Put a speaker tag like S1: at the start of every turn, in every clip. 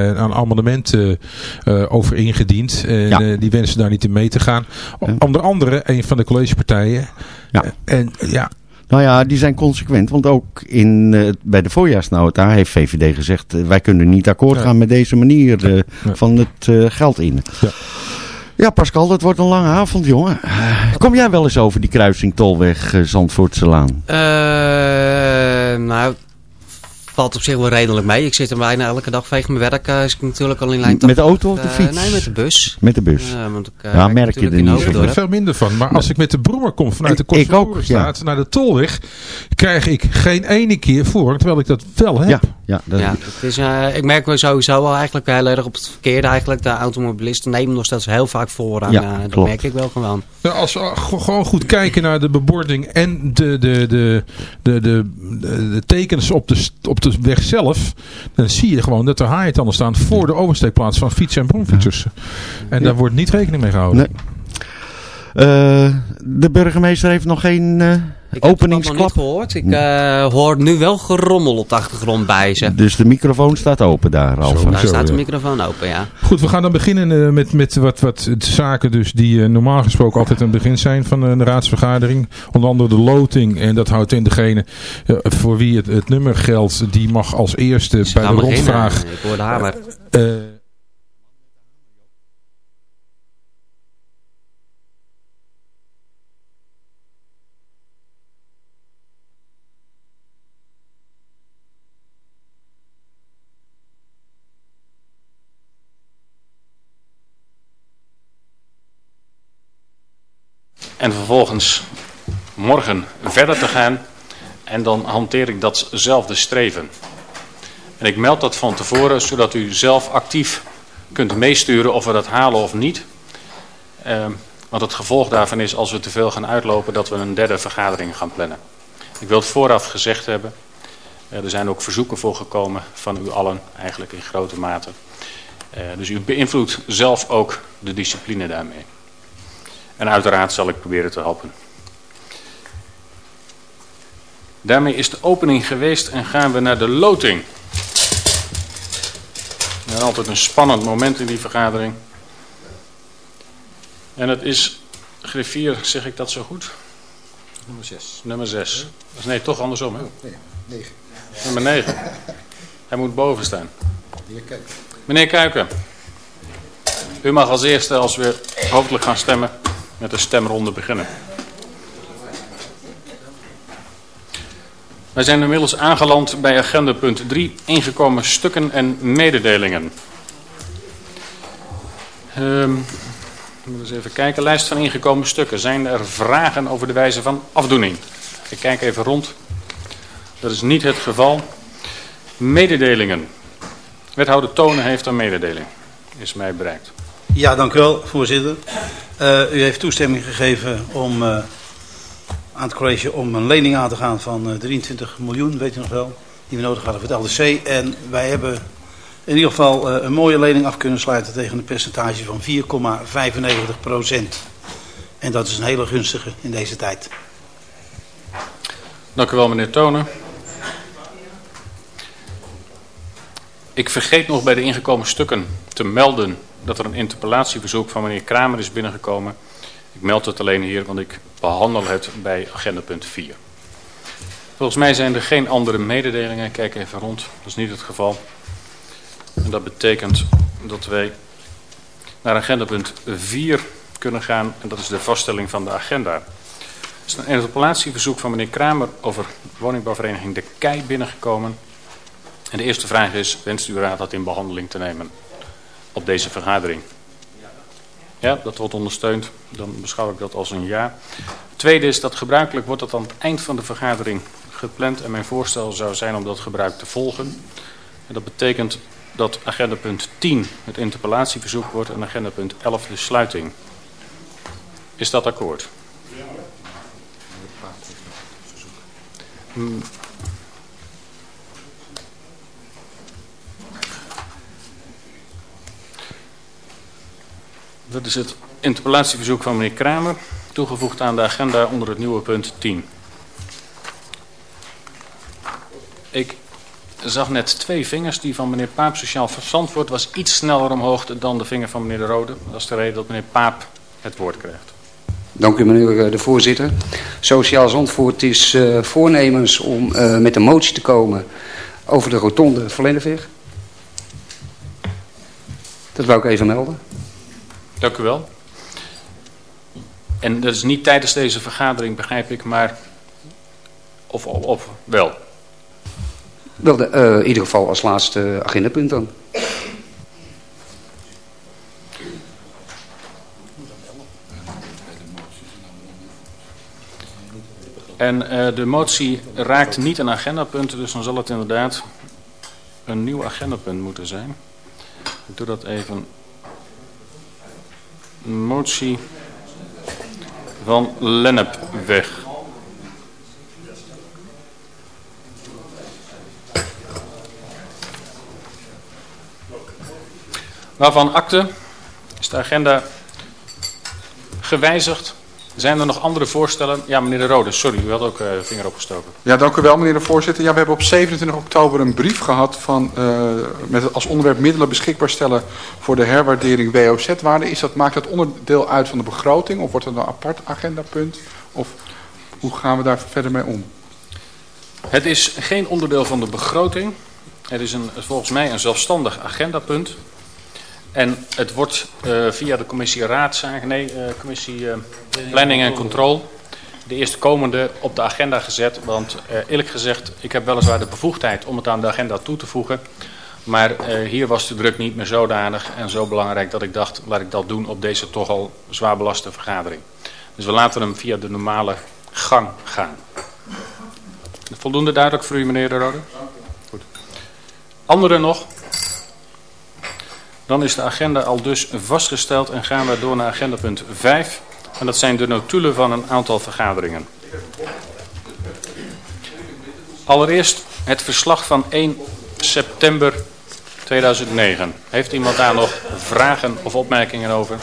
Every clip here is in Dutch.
S1: een amendement uh, over ingediend. En ja. die wensen daar niet in mee te gaan. Onder andere een van de collegepartijen.
S2: Ja.
S1: En ja,
S2: nou ja, die zijn consequent. Want ook in, uh, bij de voorjaarsnota heeft VVD gezegd... Uh, wij kunnen niet akkoord gaan met deze manier uh, van het geld in. Ja. ja. Pascal, het wordt een lange avond, jongen. Kom jij wel eens over die kruising Tolweg Zandvoortselaan?
S3: nou, valt op zich wel redelijk mee. Ik zit er bijna elke dag vanwege mijn werk. Uh, is ik natuurlijk al in lijn
S2: Met de auto of de fiets?
S3: Uh, nee, met de bus.
S2: Met de bus.
S3: Uh, want ik,
S2: ja, merk je er niet
S1: zo Ik veel minder van. Maar als ik met de brommer kom vanuit de Kostverlorenstraat ja. naar de Tolweg, krijg ik geen ene keer voor, terwijl ik dat wel heb.
S2: Ja, ja, dat
S3: ja het is, ik merk wel sowieso wel eigenlijk heel erg op het verkeerde eigenlijk. De automobilisten nemen nog steeds heel vaak voor. ja, dat klopt. merk ik wel gewoon.
S1: Ja, als we gewoon goed kijken naar de bebording en de, de, de, de, de, de, tekens op de, op de weg zelf, dan zie je gewoon dat er haaientanden staan voor de oversteekplaats van fietsen en bromfietsers. En daar wordt niet rekening mee gehouden.
S2: Nee. Uh, de burgemeester heeft nog geen uh,
S3: ik openingsklap. nog niet gehoord. Ik uh, hoor nu wel gerommel op de achtergrond bij ze.
S2: Dus de microfoon staat open daar al.
S3: Zo, daar staat de microfoon open, ja.
S1: Goed, we gaan dan beginnen met, met wat, wat zaken dus die normaal gesproken altijd een begin zijn van een raadsvergadering. Onder andere de loting. En dat houdt in degene voor wie het, het nummer geldt. Die mag als eerste bij de rondvraag...
S3: Ik hoor de hamer.
S4: En vervolgens morgen verder te gaan. En dan hanteer ik datzelfde streven. En ik meld dat van tevoren, zodat u zelf actief kunt meesturen of we dat halen of niet. Uh, want het gevolg daarvan is, als we te veel gaan uitlopen, dat we een derde vergadering gaan plannen. Ik wil het vooraf gezegd hebben. Uh, er zijn ook verzoeken voor gekomen van u allen, eigenlijk in grote mate. Uh, dus u beïnvloedt zelf ook de discipline daarmee. En uiteraard zal ik proberen te helpen. Daarmee is de opening geweest en gaan we naar de loting. Ja, altijd een spannend moment in die vergadering. En het is griffier, zeg ik dat zo goed?
S5: Nummer 6.
S4: Nummer 6. Nee, toch andersom, hè? Oh,
S5: nee, 9.
S4: Nummer 9. Hij moet boven staan.
S5: Meneer Kuiken.
S4: Meneer Kuiken. U mag als eerste, als we hoofdelijk gaan stemmen, met de stemronde beginnen. Wij zijn inmiddels aangeland bij agenda punt 3, ingekomen stukken en mededelingen. Um, eens even kijken, lijst van ingekomen stukken. Zijn er vragen over de wijze van afdoening? Ik kijk even rond. Dat is niet het geval. Mededelingen. Wethouder Tonen heeft een mededeling. Is mij bereikt.
S6: Ja, dank u wel, voorzitter. Uh, u heeft toestemming gegeven om uh, aan het college om een lening aan te gaan van uh, 23 miljoen, weet u nog wel, die we nodig hadden voor het LDC. En wij hebben in ieder geval een mooie lening af kunnen sluiten tegen een percentage van 4,95 procent. En dat is een hele gunstige in deze tijd.
S4: Dank u wel, meneer Tonen. Ik vergeet nog bij de ingekomen stukken te melden dat er een interpellatieverzoek van meneer Kramer is binnengekomen. Ik meld het alleen hier, want ik behandel het bij agenda punt 4. Volgens mij zijn er geen andere mededelingen. Kijk even rond, dat is niet het geval. En dat betekent dat wij naar agenda punt 4 kunnen gaan. En dat is de vaststelling van de agenda. Er is een interpellatieverzoek van meneer Kramer over woningbouwvereniging De Kei binnengekomen. En de eerste vraag is, wenst u raad dat in behandeling te nemen? Op deze vergadering? Ja, dat wordt ondersteund. Dan beschouw ik dat als een ja. Tweede is dat gebruikelijk wordt dat aan het eind van de vergadering gepland. En mijn voorstel zou zijn om dat gebruik te volgen. En dat betekent dat agenda punt 10 het interpellatieverzoek wordt en agenda punt 11 de sluiting. Is dat akkoord? Ja. Dat is het interpellatieverzoek van meneer Kramer, toegevoegd aan de agenda onder het nieuwe punt 10. Ik zag net twee vingers. Die van meneer Paap, sociaal wordt was iets sneller omhoog dan de vinger van meneer De Rode. Dat is de reden dat meneer Paap het woord krijgt.
S7: Dank u meneer de voorzitter. Sociaal Zandvoort is uh, voornemens om uh, met een motie te komen over de rotonde Verlenderweg. Dat wou ik even melden.
S4: Dank u wel. En dat is niet tijdens deze vergadering, begrijp ik, maar... Of, of, of wel?
S7: Wel, de, uh, in ieder geval als laatste agendapunt dan.
S4: En uh, de motie raakt niet een agendapunt, dus dan zal het inderdaad een nieuw agendapunt moeten zijn. Ik doe dat even. Motie van Lennepweg. Waarvan akte is de agenda gewijzigd. Zijn er nog andere voorstellen? Ja, meneer De Rode, sorry, u had ook uh, vinger opgestoken.
S8: Ja, dank u wel, meneer de voorzitter. Ja, we hebben op 27 oktober een brief gehad van, uh, met als onderwerp middelen beschikbaar stellen voor de herwaardering WOZ-waarde. Is dat, maakt dat onderdeel uit van de begroting of wordt dat een apart agendapunt? Of hoe gaan we daar verder mee om?
S4: Het is geen onderdeel van de begroting. Het is een, volgens mij een zelfstandig agendapunt. En het wordt uh, via de commissie raadzaken, nee, uh, commissie uh, planning en control, de eerste komende op de agenda gezet. Want eerlijk gezegd, ik heb weliswaar de bevoegdheid om het aan de agenda toe te voegen. Maar hier was de druk niet meer zodanig en zo belangrijk dat ik dacht, laat ik dat doen op deze toch al zwaar belaste vergadering. Dus we laten hem via de normale gang gaan. Voldoende duidelijk voor u, meneer De Rode? Goed. Anderen nog? Dan is de agenda al dus vastgesteld en gaan we door naar agenda punt 5. En dat zijn de notulen van een aantal vergaderingen. Allereerst het verslag van 1 september 2009. Heeft iemand daar nog vragen of opmerkingen over?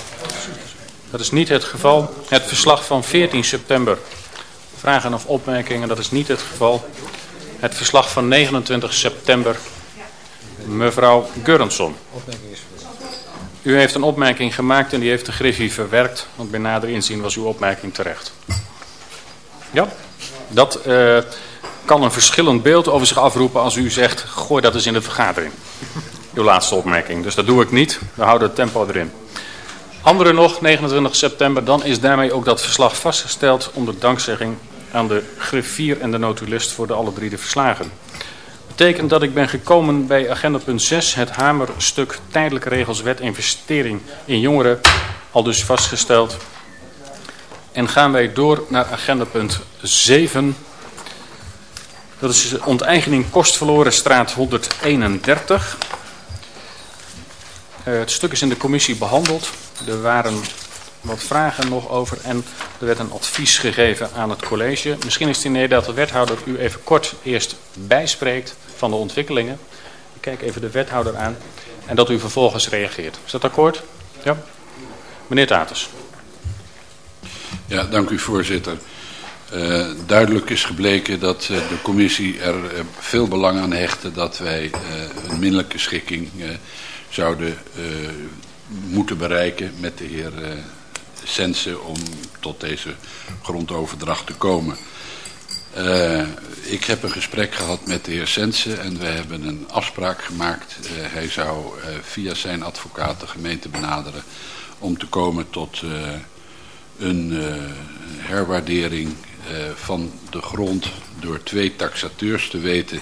S4: Dat is niet het geval. Het verslag van 14 september. Vragen of opmerkingen, dat is niet het geval. Het verslag van 29 september. Mevrouw Gurrenson. U heeft een opmerking gemaakt en die heeft de griffie verwerkt. Want bij nader inzien was uw opmerking terecht. Ja, dat uh, kan een verschillend beeld over zich afroepen als u zegt... gooi dat eens in de vergadering. Uw laatste opmerking. Dus dat doe ik niet. We houden het tempo erin. Andere nog, 29 september, dan is daarmee ook dat verslag vastgesteld... onder dankzegging aan de griffier en de notulist voor de alle drie de verslagen betekent dat ik ben gekomen bij agenda punt 6, het hamerstuk tijdelijke regels wet investering in jongeren, al dus vastgesteld. En gaan wij door naar agenda punt 7. Dat is onteigening kostverloren straat 131. Uh, het stuk is in de commissie behandeld. Er waren wat vragen nog over en er werd een advies gegeven aan het college. Misschien is het idee dat de wethouder u even kort eerst bijspreekt van de ontwikkelingen. Ik kijk even de wethouder aan en dat u vervolgens reageert. Is dat akkoord? Ja. Meneer Taters.
S9: Ja, dank u voorzitter. Uh, duidelijk is gebleken dat uh, de commissie er uh, veel belang aan hechtte dat wij een minderlijke schikking zouden moeten bereiken met de heer Sensen om tot deze grondoverdracht te komen. Uh, ik heb een gesprek gehad met de heer Sensen en we hebben een afspraak gemaakt. Uh, hij zou uh, via zijn advocaat de gemeente benaderen om te komen tot een herwaardering van de grond door twee taxateurs te weten.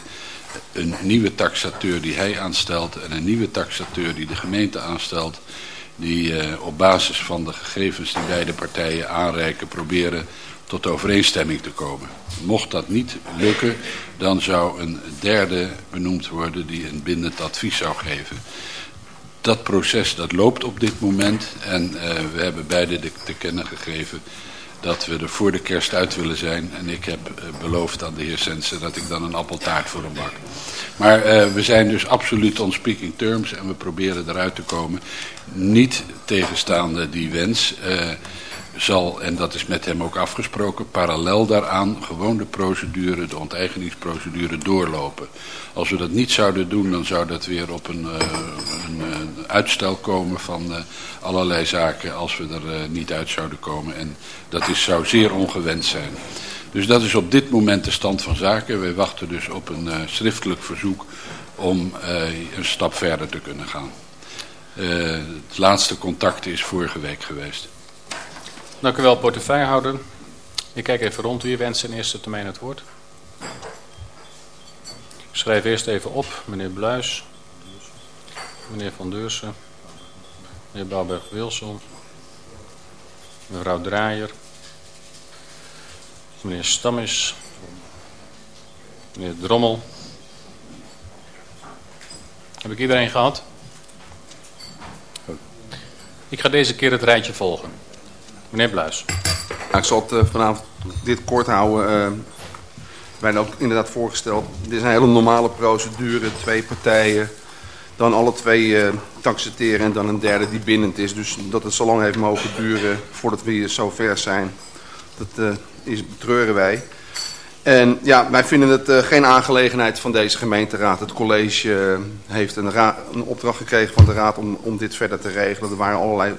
S9: Een nieuwe taxateur die hij aanstelt en een nieuwe taxateur die de gemeente aanstelt die uh, op basis van de gegevens die beide partijen aanreiken proberen tot overeenstemming te komen. Mocht dat niet lukken, dan zou een derde benoemd worden die een bindend advies zou geven. Dat proces dat loopt op dit moment en uh, we hebben beide de, te kennen gegeven dat we er voor de kerst uit willen zijn. En ik heb uh, beloofd aan de heer Sensen dat ik dan een appeltaart voor hem bak. Maar uh, we zijn dus absoluut on speaking terms en we proberen eruit te komen. Niet tegenstaande die wens. Uh, zal, en dat is met hem ook afgesproken, parallel daaraan gewoon de procedure, de onteigeningsprocedure doorlopen. Als we dat niet zouden doen, dan zou dat weer op een, uh, een, een uitstel komen van uh, allerlei zaken als we er niet uit zouden komen. En dat is, zou zeer ongewenst zijn. Dus dat is op dit moment de stand van zaken. Wij wachten dus op een schriftelijk verzoek om een stap verder te kunnen gaan. het laatste contact is vorige week geweest.
S4: Dank u wel, portefeuillehouder. Ik kijk even rond. Wie wenst in eerste termijn het woord? Ik schrijf eerst even op. Meneer Bluis. Meneer Van Deursen. Meneer Bouwberg-Wilson. Mevrouw Draaier. Meneer Stammis. Meneer Drommel. Heb ik iedereen gehad? Ik ga deze keer het rijtje volgen. Meneer Bluis.
S10: ik zal het uh, vanavond dit kort houden. Uh, wij hebben ook inderdaad voorgesteld. Dit is een hele normale procedure. Twee partijen. Dan alle twee taxateren en dan een derde die bindend is. Dus dat het zo lang heeft mogen duren voordat we hier zo ver zijn. Dat is, betreuren wij. En ja, wij vinden het geen aangelegenheid van deze gemeenteraad. Het college heeft een, een, opdracht gekregen van de raad om, om dit verder te regelen. Er waren allerlei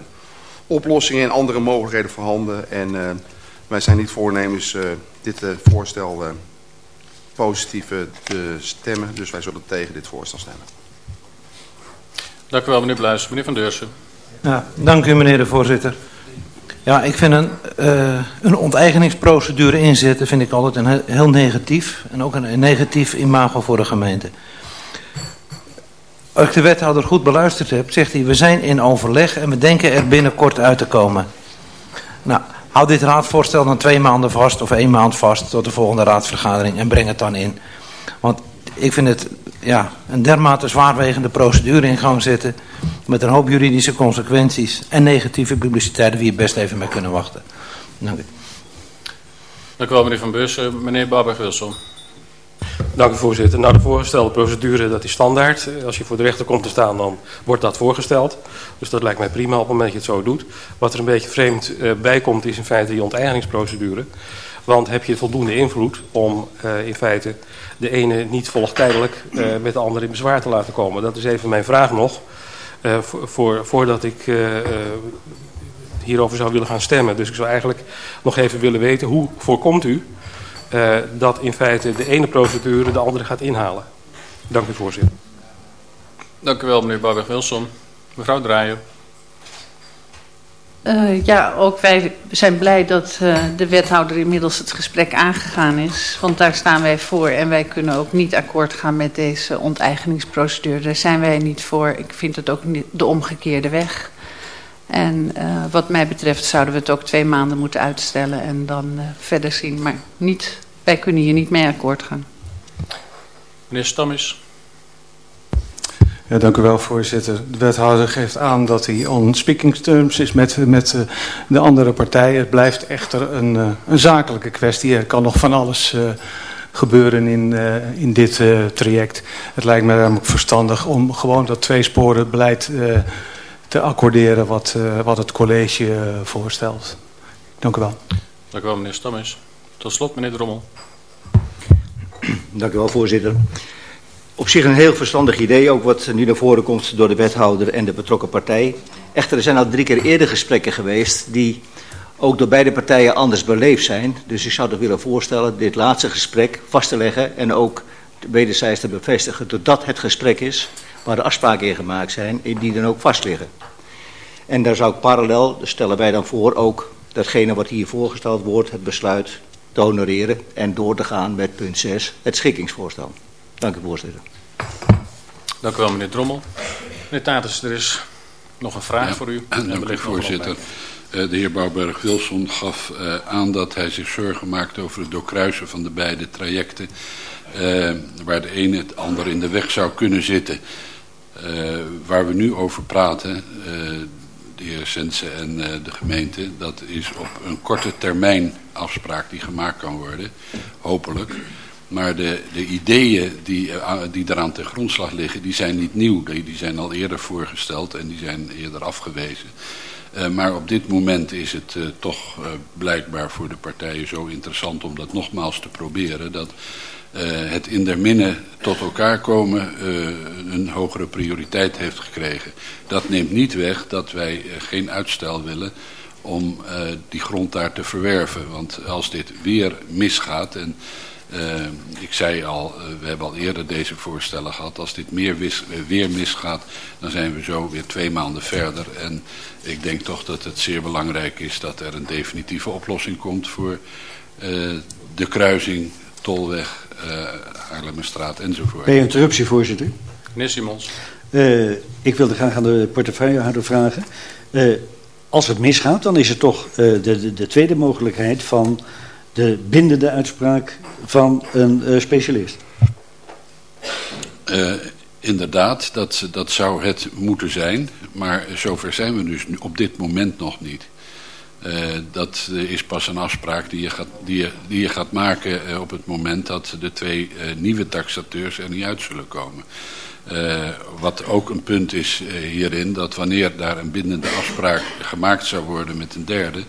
S10: oplossingen en andere mogelijkheden voorhanden. En uh, wij zijn niet voornemens uh, dit uh, voorstel positief te stemmen. Dus wij zullen tegen dit voorstel stemmen.
S4: Dank u wel, meneer Bluis. Meneer Van Deursen.
S11: Ja, dank u, meneer de voorzitter. Ja, ik vind een, een onteigeningsprocedure inzetten vind ik altijd een heel, negatief. En ook een, een negatief imago voor de gemeente. Als ik de wethouder goed beluisterd heb, zegt hij... we zijn in overleg en we denken er binnenkort uit te komen. Nou, hou dit raadvoorstel dan twee maanden vast of één maand vast... tot de volgende raadsvergadering en breng het dan in. Want ik vind het ja, een dermate zwaarwegende procedure in gang zetten... met een hoop juridische consequenties en negatieve publiciteit... waar je best even mee kunnen wachten. Dank u.
S4: Dank u wel, meneer Van Beursen. Meneer Barber-Wilson.
S12: Dank u voorzitter. Nou, de voorgestelde procedure dat is standaard. Als je voor de rechter komt te staan, dan wordt dat voorgesteld. Dus dat lijkt mij prima op het moment dat je het zo doet. Wat er een beetje vreemd uh, bij komt, is in feite die onteigeningsprocedure. Want heb je voldoende invloed om uh, in feite de ene niet volgtijdelijk uh, met de andere in bezwaar te laten komen? Dat is even mijn vraag nog. Voor, voordat ik hierover zou willen gaan stemmen. Dus ik zou eigenlijk nog even willen weten, hoe voorkomt u uh, dat in feite de ene procedure de andere gaat inhalen. Dank u voorzitter.
S4: Dank u wel meneer Barbeg-Wilson. Mevrouw Draaier.
S13: Uh, ja, ook wij zijn blij dat uh, de wethouder inmiddels het gesprek aangegaan is. Want daar staan wij voor en wij kunnen ook niet akkoord gaan met deze onteigeningsprocedure. Daar zijn wij niet voor. Ik vind het ook niet de omgekeerde weg. En uh, wat mij betreft zouden we het ook twee maanden moeten uitstellen en dan uh, verder zien. Maar niet, wij kunnen hier niet mee akkoord gaan.
S4: Meneer Stammis.
S11: Ja, dank u wel, voorzitter. De wethouder geeft aan dat hij on speaking terms is met, met uh, de andere partijen. Het blijft echter een, uh, een zakelijke kwestie. Er kan nog van alles uh, gebeuren in, uh, in dit uh, traject. Het lijkt me namelijk verstandig om gewoon dat tweesporen beleid uh, te accorderen wat, uh, wat het college uh, voorstelt. Dank u wel.
S4: Dank u wel, meneer Stammes. Tot slot, meneer Drommel.
S14: Dank u wel, voorzitter. Op zich een heel verstandig idee, ook wat nu naar voren komt door de wethouder en de betrokken partij. Echter, er zijn al drie keer eerder gesprekken geweest die ook door beide partijen anders beleefd zijn. Dus ik zou toch willen voorstellen dit laatste gesprek vast te leggen en ook wederzijds te bevestigen dat dat het gesprek is waar de afspraken in gemaakt zijn en die dan ook vast liggen. En daar zou ik parallel, dus stellen wij dan voor, ook datgene wat hier voorgesteld wordt, het besluit te honoreren en door te gaan met punt 6, het schikkingsvoorstel. Dank u voorzitter.
S4: Dank u wel meneer Drommel. Meneer Tatus, er is nog een vraag
S9: ja,
S4: voor u.
S9: Dank u voorzitter. Uh, de heer Bouwberg-Wilson gaf uh, aan dat hij zich zorgen maakt over het doorkruisen van de beide trajecten. Waar de ene het ander in de weg zou kunnen zitten. Uh, waar we nu over praten, uh, de heer Sensen en uh, de gemeente, dat is op een korte termijn afspraak die gemaakt kan worden, hopelijk. Maar de, de ideeën die, die daaraan ten grondslag liggen, die zijn niet nieuw. Die, zijn al eerder voorgesteld en die zijn eerder afgewezen. Maar op dit moment is het toch blijkbaar voor de partijen zo interessant om dat nogmaals te proberen. Dat het in der tot elkaar komen een hogere prioriteit heeft gekregen. Dat neemt niet weg dat wij geen uitstel willen om die grond daar te verwerven. Want als dit weer misgaat en ik zei al, we hebben al eerder deze voorstellen gehad. Als dit meer weer misgaat, dan zijn we zo weer twee maanden verder. En ik denk toch dat het zeer belangrijk is dat er een definitieve oplossing komt voor de kruising, Tolweg, Haarlemmerstraat enzovoort.
S15: Bij interruptie, voorzitter.
S4: Meneer Simons.
S15: ik wilde graag aan de portefeuillehouder vragen. als het misgaat, dan is het toch de, de, de tweede mogelijkheid van de bindende uitspraak van een uh, specialist.
S9: Uh, inderdaad, dat, dat zou het moeten zijn. Maar zover zijn we dus op dit moment nog niet. Uh, dat is pas een afspraak die je gaat, die je, die je gaat maken uh, op het moment dat de twee uh, nieuwe taxateurs er niet uit zullen komen. wat ook een punt is hierin, dat wanneer daar een bindende afspraak gemaakt zou worden met een derde,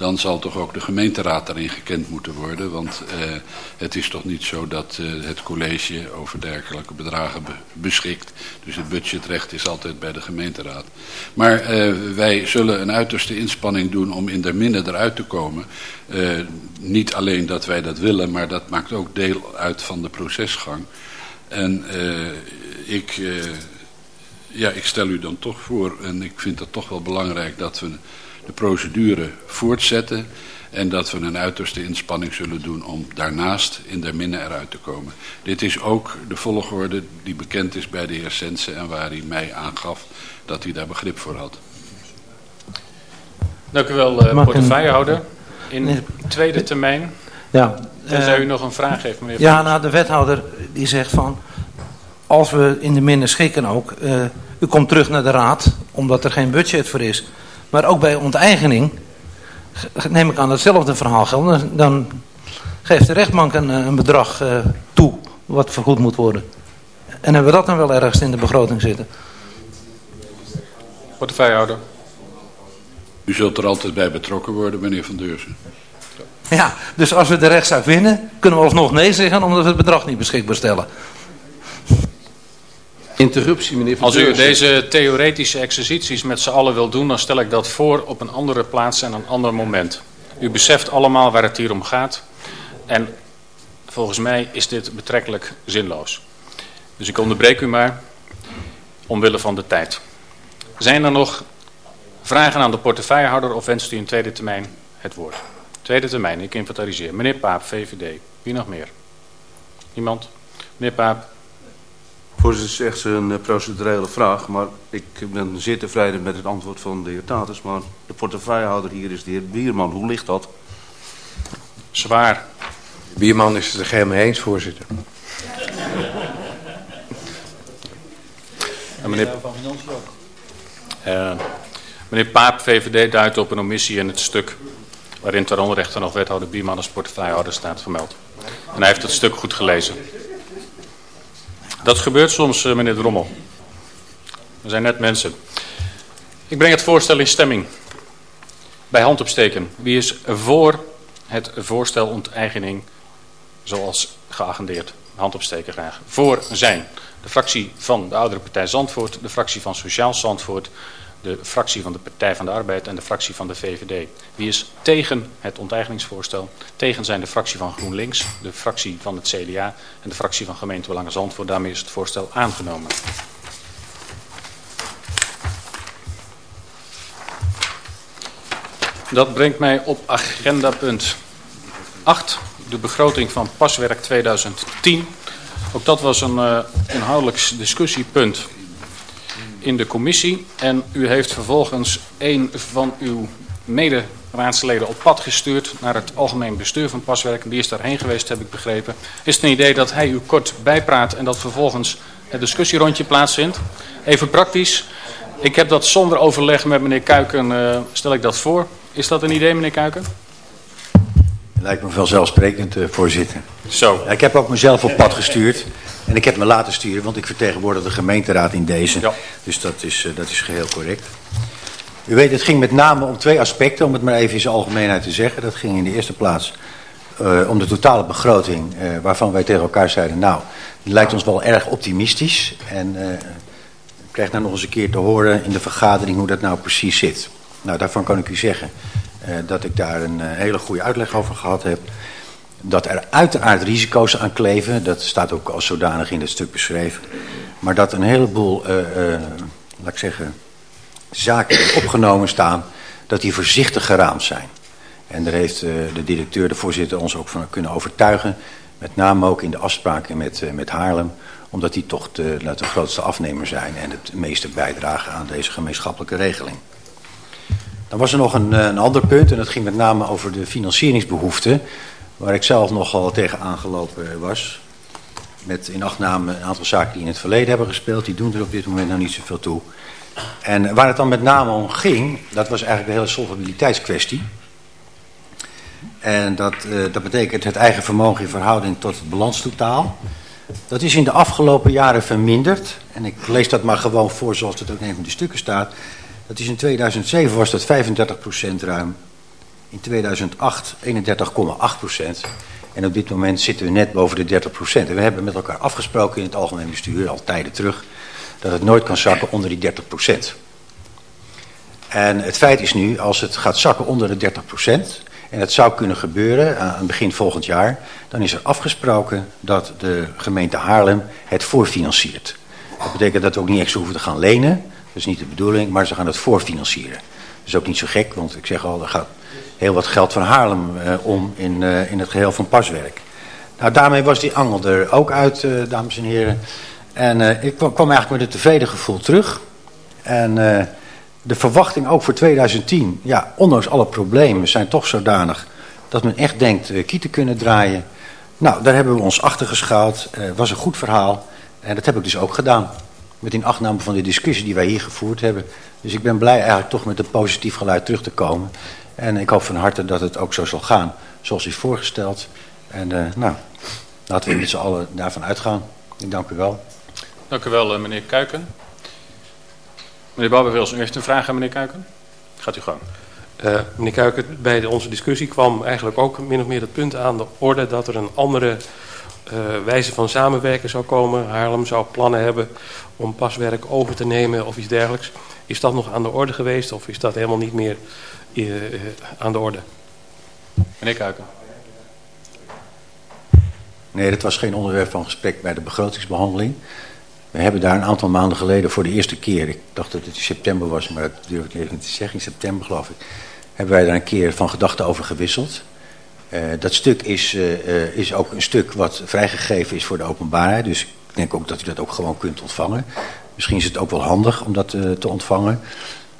S9: dan zal toch ook de gemeenteraad daarin gekend moeten worden. Want uh, het is toch niet zo dat uh, het college over dergelijke bedragen be beschikt. Dus het budgetrecht is altijd bij de gemeenteraad. Maar uh, wij zullen een uiterste inspanning doen om in der minne eruit te komen. niet alleen dat wij dat willen, maar dat maakt ook deel uit van de procesgang. En ik, ja, ik stel u dan toch voor, en ik vind het toch wel belangrijk dat we de procedure voortzetten en dat we een uiterste inspanning zullen doen om daarnaast in der minne eruit te komen. Dit is ook de volgorde die bekend is bij de heer Sense en waar hij mij aangaf dat hij daar begrip voor had.
S4: Dank u wel, uh, portefeuillehouder. In tweede termijn. Ja. Tenzij uh, u nog een vraag heeft, meneer
S11: Ja, nou, de wethouder die zegt van... als we in de minne schikken ook... Uh, u komt terug naar de raad, omdat er geen budget voor is... Maar ook bij onteigening neem ik aan hetzelfde verhaal gelden. Dan geeft de rechtbank een, een bedrag uh, toe wat vergoed moet worden. En hebben we dat dan wel ergens in de begroting zitten?
S4: Portefeuillehouder.
S9: U zult er altijd bij betrokken worden, meneer Van Deursen.
S11: Ja, dus als we de rechtszaak winnen, kunnen we alsnog nee zeggen omdat we het bedrag niet beschikbaar stellen.
S15: Interruptie, meneer Van
S4: Als u deze theoretische exercities met z'n allen wilt doen, dan stel ik dat voor op een andere plaats en een ander moment. U beseft allemaal waar het hier om gaat. En volgens mij is dit betrekkelijk zinloos. Dus ik onderbreek u maar, omwille van de tijd. Zijn er nog vragen aan de portefeuillehouder of wenst u in tweede termijn het woord? Tweede termijn, ik inventariseer. Meneer Paap, VVD. Wie nog meer? Niemand? Meneer Paap.
S16: Voorzitter, het is echt een uh, procedurele vraag, maar ik ben zeer tevreden met het antwoord van de heer Tatus. Maar de portefeuillehouder hier is de heer Bierman. Hoe ligt dat?
S4: Zwaar.
S17: Bierman is het er geen mee eens, voorzitter.
S4: En meneer, uh, meneer Paap, VVD, duidt op een omissie in het stuk waarin ter onrechte nog wethouder Bierman als portefeuillehouder staat vermeld. En hij heeft het stuk goed gelezen. Dat gebeurt soms, uh, meneer Drommel. We zijn net mensen. Ik breng het voorstel in stemming. Bij hand opsteken. Wie is voor het voorstel onteigening zoals geagendeerd? Hand opsteken graag. Voor zijn de fractie van de oudere partij Zandvoort, de fractie van Sociaal Zandvoort, de fractie van de Partij van de Arbeid en de fractie van de VVD. Wie is tegen het onteigeningsvoorstel? Tegen zijn de fractie van GroenLinks, de fractie van het CDA en de fractie van Gemeentebelangen Zandvoort. Daarmee is het voorstel aangenomen. Dat brengt mij op agenda punt 8, de begroting van paswerk 2010. Ook dat was een uh, inhoudelijk discussiepunt in de commissie. En u heeft vervolgens een van uw mede-raadsleden op pad gestuurd naar het algemeen bestuur van Paswerk. Die is daarheen geweest, heb ik begrepen. Is het een idee dat hij u kort bijpraat en dat vervolgens het discussierondje plaatsvindt? Even praktisch. Ik heb dat zonder overleg met meneer Kuiken, uh, stel ik dat voor. Is dat een idee, meneer Kuiken?
S15: Lijkt me vanzelfsprekend, uh, voorzitter.
S4: Zo.
S15: Ja, ik heb ook mezelf op pad gestuurd. En ik heb me laten sturen, want ik vertegenwoordig de gemeenteraad in deze. Ja. Dus dat is, uh, dat is geheel correct. U weet, het ging met name om twee aspecten, om het maar even in zijn algemeenheid te zeggen. Dat ging in de eerste plaats uh, om de totale begroting, waarvan wij tegen elkaar zeiden... nou, die lijkt ons wel erg optimistisch. En ik krijg nou nog eens een keer te horen in de vergadering hoe dat nou precies zit. Nou, daarvan kan ik u zeggen uh, dat ik daar een uh, hele goede uitleg over gehad heb. Dat er uiteraard risico's aan kleven, dat staat ook als zodanig in het stuk beschreven. Maar dat een heleboel, uh, laat ik zeggen, zaken die opgenomen staan, dat die voorzichtig geraamd zijn. En daar heeft de directeur, de voorzitter, ons ook van kunnen overtuigen. Met name ook in de afspraken met, met Haarlem. Omdat die toch de, de grootste afnemer zijn en het meeste bijdragen aan deze gemeenschappelijke regeling. Dan was er nog een, een ander punt en dat ging met name over de financieringsbehoeften. Waar ik zelf nogal tegen aangelopen was. Met in achtname een aantal zaken die in het verleden hebben gespeeld. Die doen er op dit moment nog niet zoveel toe. En waar het dan met name om ging, dat was eigenlijk de hele solvabiliteitskwestie. En dat, uh, dat betekent het eigen vermogen in verhouding tot het balanstotaal. Dat is in de afgelopen jaren verminderd. En ik lees dat maar gewoon voor zoals het ook in een van de stukken staat. Dat is in 2007 was dat 35% ruim. In 2008 31,8%. En op dit moment zitten we net boven de 30%. En we hebben met elkaar afgesproken in het algemeen bestuur al tijden terug... dat het nooit kan zakken onder die 30%. En het feit is nu, als het gaat zakken onder de 30%... en dat zou kunnen gebeuren aan begin volgend jaar... dan is er afgesproken dat de gemeente Haarlem het voorfinanciert. Dat betekent dat we ook niet extra hoeven te gaan lenen... Dat is niet de bedoeling, maar ze gaan het voorfinancieren. Dat is ook niet zo gek, want ik zeg al, er gaat heel wat geld van Haarlem uh, om in, uh, in het geheel van paswerk. Nou, daarmee was die angel er ook uit, uh, dames en heren. En ik kwam, eigenlijk met een tevreden gevoel terug. En de verwachting ook voor 2010, ja, ondanks alle problemen, zijn toch zodanig dat men echt denkt uh, te kunnen draaien. Nou, daar hebben we ons achter geschaald. Het was een goed verhaal. En dat heb ik dus ook gedaan met in achtname van de discussie die wij hier gevoerd hebben. Dus ik ben blij eigenlijk toch met een positief geluid terug te komen. En ik hoop van harte dat het ook zo zal gaan, zoals is voorgesteld. En uh, nou, laten we met z'n allen daarvan uitgaan. Ik dank u wel.
S4: Dank u wel, uh, meneer Kuiken. Meneer Babberwils, u heeft een vraag aan meneer Kuiken? Gaat u gang.
S12: Uh, meneer Kuiken, bij de, onze discussie kwam eigenlijk ook min of meer het punt aan de orde dat er een andere wijze van samenwerken zou komen. Haarlem zou plannen hebben om paswerk over te nemen of iets dergelijks. Is dat nog aan de orde geweest of is dat helemaal niet meer uh, aan de orde?
S4: Meneer Kuiken.
S15: Nee, dat was geen onderwerp van gesprek bij de begrotingsbehandeling. We hebben daar een aantal maanden geleden voor de eerste keer, ik dacht dat het in september was, maar dat durf ik even niet te zeggen, in september geloof ik, hebben wij daar een keer van gedachten over gewisseld. Uh, dat stuk is, uh, is ook een stuk wat vrijgegeven is voor de openbaarheid, dus ik denk ook dat u dat ook gewoon kunt ontvangen. Misschien is het ook wel handig om dat te ontvangen.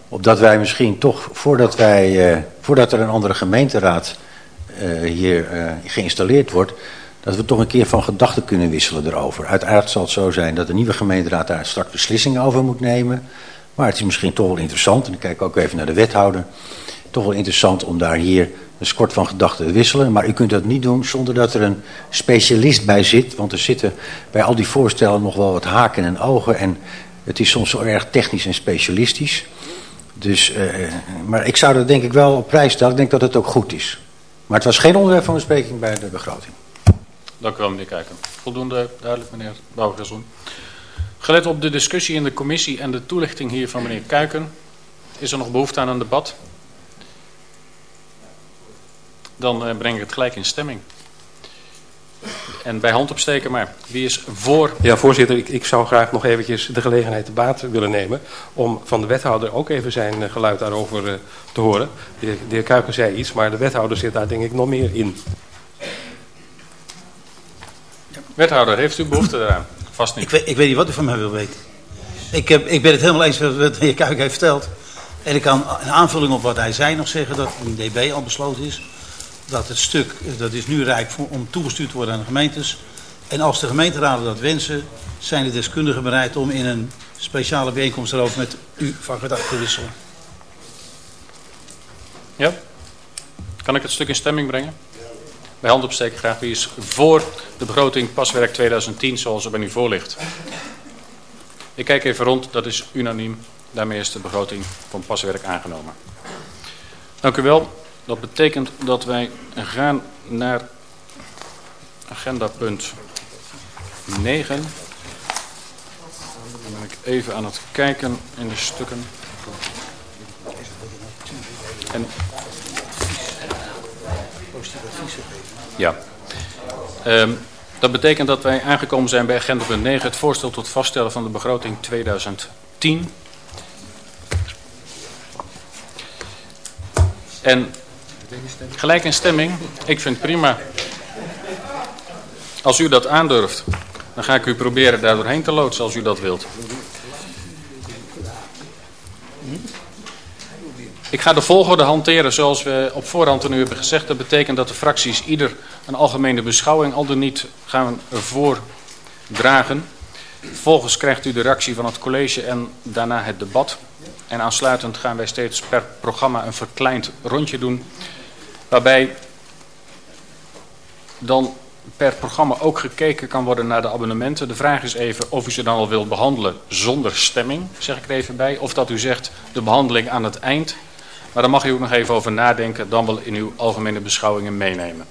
S15: Opdat wij misschien toch, voordat, wij, voordat er een andere gemeenteraad hier geïnstalleerd wordt... dat we toch een keer van gedachten kunnen wisselen erover. Uiteraard zal het zo zijn dat de nieuwe gemeenteraad daar straks beslissingen over moet nemen. Maar het is misschien toch wel interessant, en ik kijk ook even naar de wethouder... toch wel interessant om daar hier een kort van gedachten wisselen. Maar u kunt dat niet doen zonder dat er een specialist bij zit. Want er zitten bij al die voorstellen nog wel wat haken en ogen. En het is soms zo erg technisch en specialistisch. Dus, uh, maar ik zou dat denk ik wel op prijs stellen. Ik denk dat het ook goed is. Maar het was geen onderwerp van bespreking bij de begroting.
S4: Dank u wel, meneer Kijker. Voldoende duidelijk, meneer Bouwgersson. Gelet op de discussie in de commissie en de toelichting hier van meneer Kuiken... is er nog behoefte aan een debat? Dan uh, breng ik het gelijk in stemming. En bij hand opsteken maar. Wie is voor?
S12: Ja, voorzitter, ik, ik zou graag nog eventjes de gelegenheid te baat willen nemen... om van de wethouder ook even zijn uh, geluid daarover uh, te horen. De, de heer Kuiken zei iets, maar de wethouder zit daar denk ik nog meer in.
S4: Wethouder, heeft u behoefte daaraan? Vast niet.
S6: Ik weet, ik weet niet wat u van mij wil weten. Ik, heb, ik ben het helemaal eens met wat de heer Kuiken heeft verteld. En ik kan een aanvulling op wat hij zei nog zeggen dat een DB al besloten is dat het stuk, dat is nu rijk om toegestuurd te worden aan de gemeentes. En als de gemeenteraden dat wensen, zijn de deskundigen bereid om in een speciale bijeenkomst erover met u van gedachten te wisselen.
S4: Ja? Kan ik het stuk in stemming brengen? Bij hand opsteken graag wie is voor de begroting paswerk 2010 zoals er bij u voor ligt. Ik kijk even rond, dat is unaniem. Daarmee is de begroting van paswerk aangenomen. Dank u wel. Dat betekent dat wij gaan naar agenda punt 9. Dan ben ik even aan het kijken in de stukken. En ja. Um, dat betekent dat wij aangekomen zijn bij agenda punt 9, het voorstel tot vaststellen van de begroting 2010. En gelijk in stemming, ik vind prima. Als u dat aandurft, dan ga ik u proberen daar doorheen te loodsen als u dat wilt. Ik ga de volgorde hanteren zoals we op voorhand nu hebben gezegd. Dat betekent dat de fracties ieder een algemene beschouwing al dan niet gaan voordragen. Vervolgens krijgt u de reactie van het college en daarna het debat. En aansluitend gaan wij steeds per programma een verkleind rondje doen. Waarbij dan per programma ook gekeken kan worden naar de abonnementen. De vraag is even of u ze dan al wilt behandelen zonder stemming, zeg ik er even bij. Of dat u zegt de behandeling aan het eind. Maar daar mag u ook nog even over nadenken, dan wel in uw algemene beschouwingen meenemen.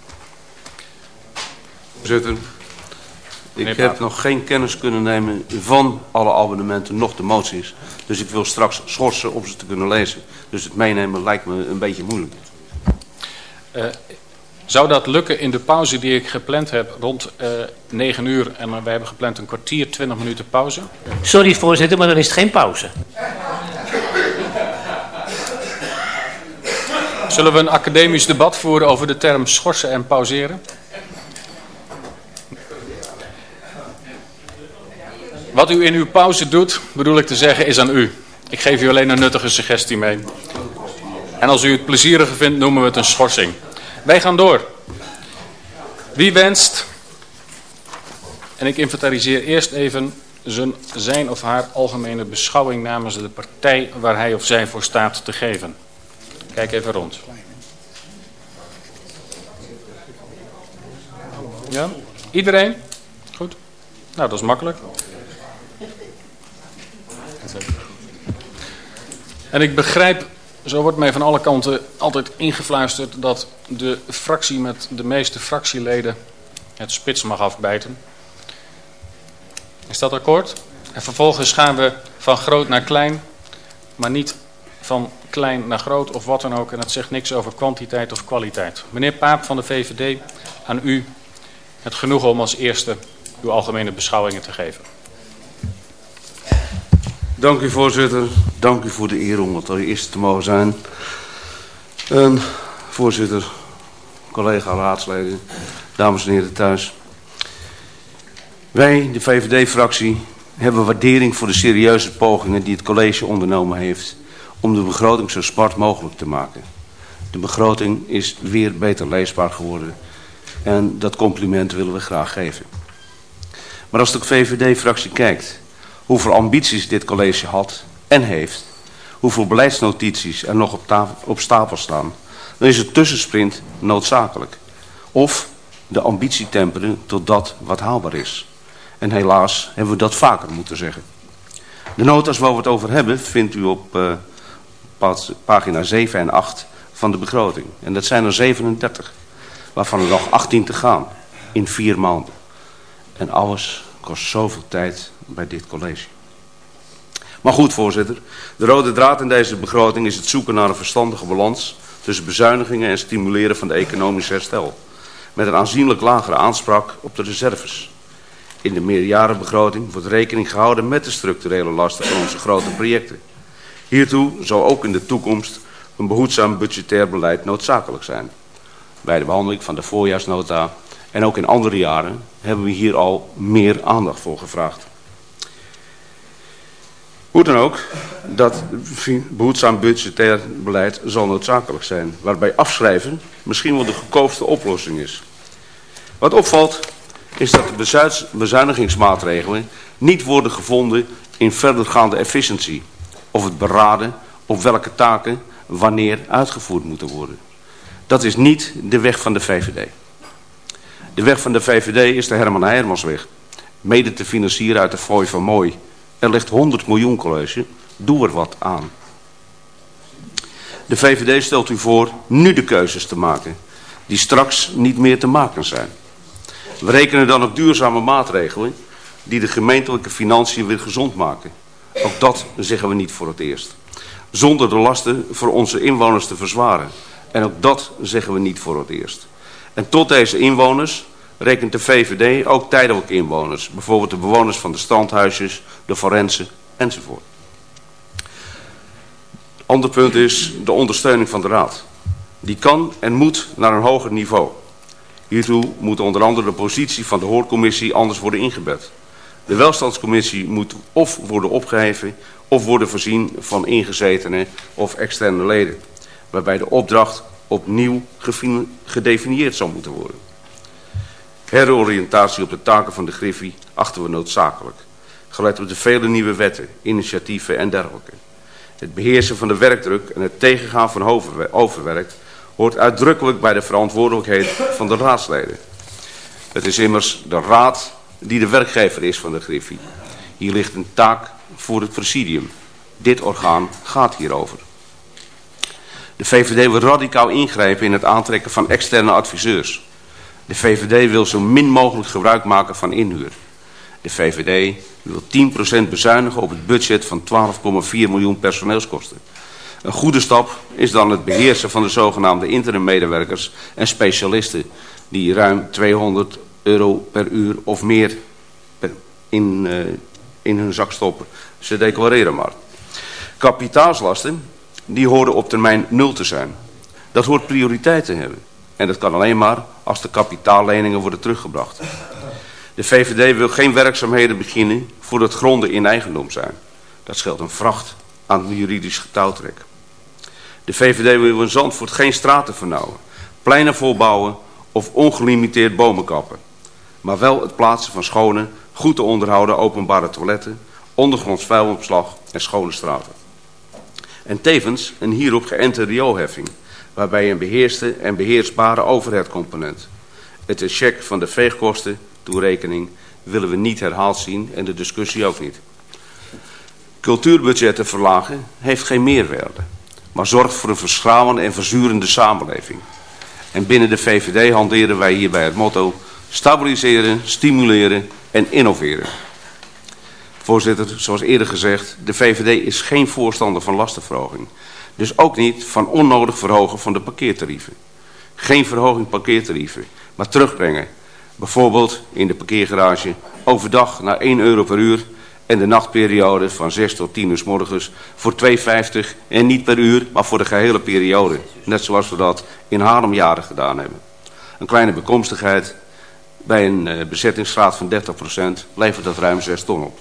S16: Voorzitter, ik heb nog geen kennis kunnen nemen van alle abonnementen, nog de moties. Dus ik wil straks schorsen om ze te kunnen lezen. Dus het meenemen lijkt me een beetje moeilijk.
S4: Uh, zou dat lukken in de pauze die ik gepland heb rond uh, 9 uur en wij hebben gepland een kwartier, 20 minuten pauze?
S18: Sorry voorzitter, maar dan is het geen pauze.
S4: Zullen we een academisch debat voeren over de term schorsen en pauzeren? Wat u in uw pauze doet, bedoel ik te zeggen, is aan u. Ik geef u alleen een nuttige suggestie mee. En als u het plezierig vindt, noemen we het een schorsing. Wij gaan door. Wie wenst, en ik inventariseer eerst even zijn, zijn of haar algemene beschouwing namens de partij waar hij of zij voor staat te geven. Kijk even rond. Ja? Iedereen? Goed. Nou, dat is makkelijk. En ik begrijp, zo wordt mij van alle kanten altijd ingefluisterd... dat de fractie met de meeste fractieleden het spits mag afbijten. Is dat akkoord? En vervolgens gaan we van groot naar klein, maar niet van klein naar groot of wat dan ook. En dat zegt niks over kwantiteit of kwaliteit. Meneer Paap van de VVD, aan u het genoegen om als eerste uw algemene beschouwingen te geven.
S16: Dank u voorzitter. Dank u voor de eer om het eerste te mogen zijn. En voorzitter, collega raadsleden, dames en heren thuis. Wij, de VVD-fractie, hebben waardering voor de serieuze pogingen die het college ondernomen heeft om de begroting zo smart mogelijk te maken. De begroting is weer beter leesbaar geworden en dat compliment willen we graag geven. Maar als de VVD-fractie kijkt hoeveel ambities dit college had en heeft, hoeveel beleidsnotities er nog op, op stapel staan, dan is het tussensprint noodzakelijk. Of de ambitie temperen tot dat wat haalbaar is. En helaas hebben we dat vaker moeten zeggen. De notas waar we het over hebben vindt u op uh, pagina 7 en 8 van de begroting. En dat zijn er 37, waarvan er nog 18 te gaan in vier maanden. En alles kost zoveel tijd bij dit college. Maar goed, voorzitter. De rode draad in deze begroting is het zoeken naar een verstandige balans tussen bezuinigingen en stimuleren van de economisch herstel. Met een aanzienlijk lagere aanspraak op de reserves. In de meerjarenbegroting wordt rekening gehouden met de structurele lasten van onze grote projecten. Hiertoe zal ook in de toekomst een behoedzaam budgetair beleid noodzakelijk zijn. Bij de behandeling van de voorjaarsnota en ook in andere jaren hebben we hier al meer aandacht voor gevraagd. Hoe dan ook, dat behoedzaam budgetair beleid zal noodzakelijk zijn. Waarbij afschrijven misschien wel de goedkoopste oplossing is. Wat opvalt is dat de bezuinigingsmaatregelen niet worden gevonden in verdergaande efficiëntie. Of het beraden op welke taken wanneer uitgevoerd moeten worden. Dat is niet de weg van de VVD. De weg van de VVD is de Herman Heijermansweg. Mede te financieren uit de fooi van Mooi. Er ligt 100 miljoen college. Doe er wat aan. De VVD stelt u voor nu de keuzes te maken. Die straks niet meer te maken zijn. We rekenen dan op duurzame maatregelen die de gemeentelijke financiën weer gezond maken. Ook dat zeggen we niet voor het eerst. Zonder de lasten voor onze inwoners te verzwaren. En ook dat zeggen we niet voor het eerst. En tot deze inwoners rekent de VVD ook tijdelijke inwoners. Bijvoorbeeld de bewoners van de strandhuisjes, de forensen enzovoort. Ander punt is de ondersteuning van de Raad. Die kan en moet naar een hoger niveau. Hiertoe moet onder andere de positie van de hoorcommissie anders worden ingebed. De welstandscommissie moet of worden opgeheven of worden voorzien van ingezetenen of externe leden. Waarbij de opdracht opnieuw gedefinieerd zou moeten worden. Heroriëntatie op de taken van de Griffie achten we noodzakelijk. Gelet op de vele nieuwe wetten, initiatieven en dergelijke. Het beheersen van de werkdruk en het tegengaan van overwerk hoort uitdrukkelijk bij de verantwoordelijkheid van de raadsleden. Het is immers de raad die de werkgever is van de Griffie. Hier ligt een taak voor het presidium. Dit orgaan gaat hierover. De VVD wil radicaal ingrijpen in het aantrekken van externe adviseurs. De VVD wil zo min mogelijk gebruik maken van inhuur. De VVD wil 10% bezuinigen op het budget van 12,4 miljoen personeelskosten. Een goede stap is dan het beheersen van de zogenaamde interim medewerkers en specialisten die ruim 200 euro per uur of meer in, uh, in hun zak stoppen. Ze declareren maar. Kapitaalslasten, die horen op termijn nul te zijn. Dat hoort prioriteit te hebben. En dat kan alleen maar als de kapitaalleningen worden teruggebracht. De VVD wil geen werkzaamheden beginnen voordat gronden in eigendom zijn. Dat scheelt een vracht aan juridisch getouwtrek. De VVD wil in Zandvoort geen straten vernauwen, pleinen volbouwen of ongelimiteerd bomen kappen. Maar wel het plaatsen van schone, goed te onderhouden openbare toiletten, ondergronds vuilopslag en schone straten. En tevens een hierop geënte rioolheffing, waarbij een beheerste en beheersbare overheidcomponent. Het check van de veegkosten, toerekening, willen we niet herhaald zien en de discussie ook niet. Cultuurbudgetten verlagen heeft geen meerwaarde, maar zorgt voor een verschralende en verzurende samenleving. En binnen de VVD hanteren wij hierbij het motto stabiliseren, stimuleren en innoveren. Voorzitter, zoals eerder gezegd, de VVD is geen voorstander van lastenverhoging. Dus ook niet van onnodig verhogen van de parkeertarieven. Geen verhoging parkeertarieven, maar terugbrengen. Bijvoorbeeld in de parkeergarage overdag naar 1 euro per uur en de nachtperiode van 6 tot 10 uur s morgens voor 2,50 en niet per uur, maar voor de gehele periode. Net zoals we dat in Haarlem jaren gedaan hebben. Een kleine bekomstigheid bij een uh, bezettingsgraad van 30% levert dat ruim 6 ton op.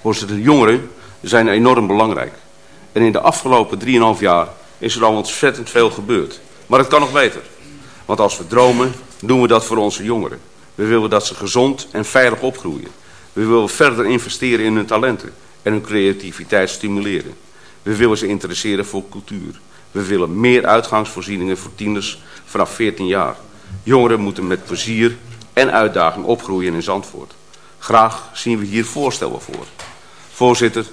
S16: Voorzitter, de jongeren zijn enorm belangrijk. In de afgelopen 3,5 jaar is er al ontzettend veel gebeurd. Maar het kan nog beter. Want als we dromen, doen we dat voor onze jongeren. We willen dat ze gezond en veilig opgroeien. We willen verder investeren in hun talenten en hun creativiteit stimuleren. We willen ze interesseren voor cultuur. We willen meer uitgangsvoorzieningen voor tieners vanaf 14 jaar. Jongeren moeten met plezier en uitdaging opgroeien in Zandvoort. Graag zien we hier voorstellen voor. Voorzitter,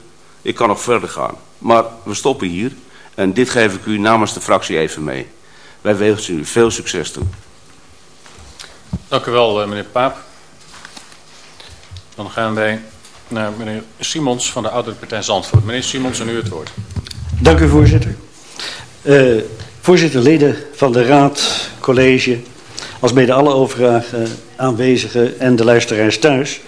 S16: ik kan nog verder gaan. Maar we stoppen hier. En dit geef ik u namens de fractie even mee. Wij wensen u veel succes toe.
S4: Dank u wel, eh, meneer Paap. Dan gaan wij naar meneer Simons van de Oudere Partij Zandvoort. Meneer Simons, en u het woord.
S19: Dank u, voorzitter. Uh, voorzitter, leden van de Raad, college, als mede alle overige aanwezigen en de luisteraars thuis.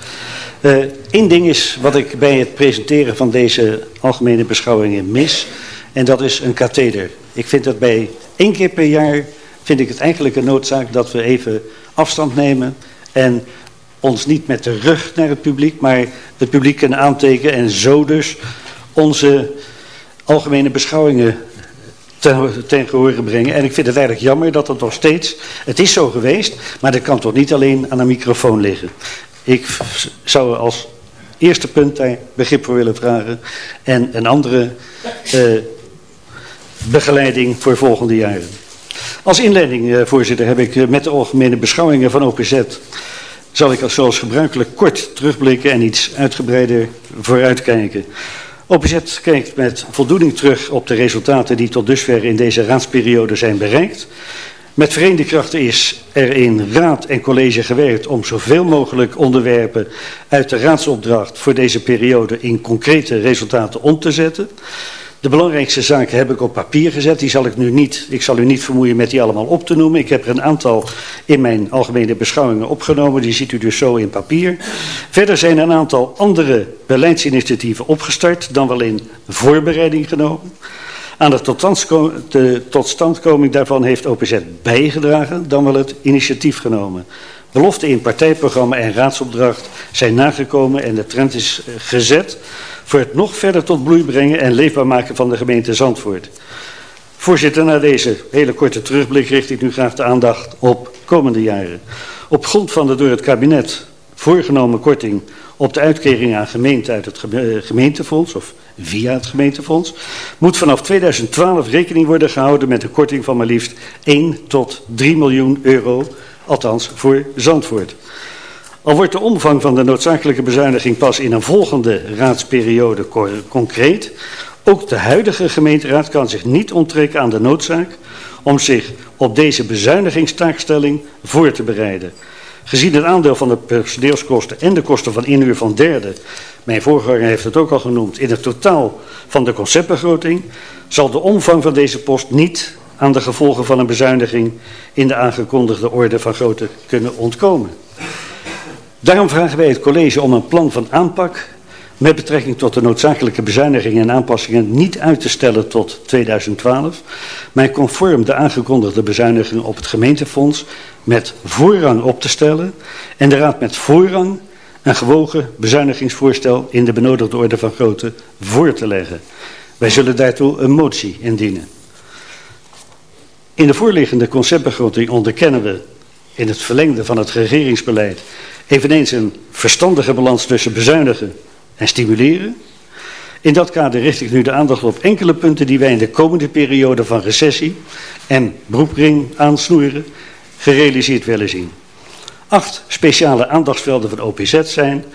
S19: Eén uh, ding is wat ik bij het presenteren van deze algemene beschouwingen mis. En dat is een katheder. Ik vind dat bij één keer per jaar vind ik het eigenlijk een noodzaak dat we even afstand nemen. En ons niet met de rug naar het publiek, maar het publiek kunnen aantekenen. En zo dus onze algemene beschouwingen ten, brengen. En ik vind het eigenlijk jammer dat het nog steeds, het is zo geweest, maar dat kan toch niet alleen aan een microfoon liggen. Ik zou als eerste punt daar begrip voor willen vragen. En een andere uh, begeleiding voor volgende jaren. Als inleiding, eh, voorzitter, heb ik eh, met de algemene beschouwingen van OPZ... zal ik als zoals gebruikelijk kort terugblikken en iets uitgebreider vooruitkijken. OPZ kijkt met voldoening terug op de resultaten die tot dusver in deze raadsperiode zijn bereikt... Met verenigde krachten is er in raad en college gewerkt om zoveel mogelijk onderwerpen uit de raadsopdracht voor deze periode in concrete resultaten om te zetten. De belangrijkste zaken heb ik op papier gezet. Die zal ik nu niet, ik zal u niet vermoeien met die allemaal op te noemen. Ik heb er een aantal in mijn algemene beschouwingen opgenomen. Die ziet u dus zo in papier. Verder zijn een aantal andere beleidsinitiatieven opgestart, dan wel in voorbereiding genomen. Aan de totstandkoming daarvan heeft OPZ bijgedragen, dan wel het initiatief genomen. Beloften in partijprogramma en raadsopdracht zijn nagekomen en de trend is eh, gezet voor het nog verder tot bloei brengen en leefbaar maken van de gemeente Zandvoort. Voorzitter, na deze hele korte terugblik richt ik nu graag de aandacht op komende jaren. Op grond van de door het kabinet voorgenomen korting op de uitkering aan gemeenten uit het eh, gemeentefonds of via het gemeentefonds, moet vanaf 2012 rekening worden gehouden met een korting van maar liefst 1 tot 3 miljoen euro, althans voor Zandvoort. Al wordt de omvang van de noodzakelijke bezuiniging pas in een volgende raadsperiode concreet, ook de huidige gemeenteraad kan zich niet onttrekken aan de noodzaak om zich op deze bezuinigingstaakstelling voor te bereiden. Gezien het aandeel van de personeelskosten en de kosten van inhuur van derden, mijn voorganger heeft het ook al genoemd, in het totaal van de conceptbegroting, zal de omvang van deze post niet aan de gevolgen van een bezuiniging in de aangekondigde orde van grootte kunnen ontkomen. Daarom vragen wij het college om een plan van aanpak met betrekking tot de noodzakelijke bezuinigingen en aanpassingen niet uit te stellen tot 2012, maar conform de aangekondigde bezuinigingen op het gemeentefonds met voorrang op te stellen en de raad met voorrang een gewogen bezuinigingsvoorstel in de benodigde orde van grootte voor te leggen. Wij zullen daartoe een motie indienen. In de voorliggende conceptbegroting onderkennen we in het verlengde van het regeringsbeleid eveneens een verstandige balans tussen bezuinigen en stimuleren. In dat kader richt ik nu de aandacht op enkele punten die wij in de komende periode van recessie en beroepring aansnoeren gerealiseerd willen zien. Acht speciale aandachtsvelden van OPZ zijn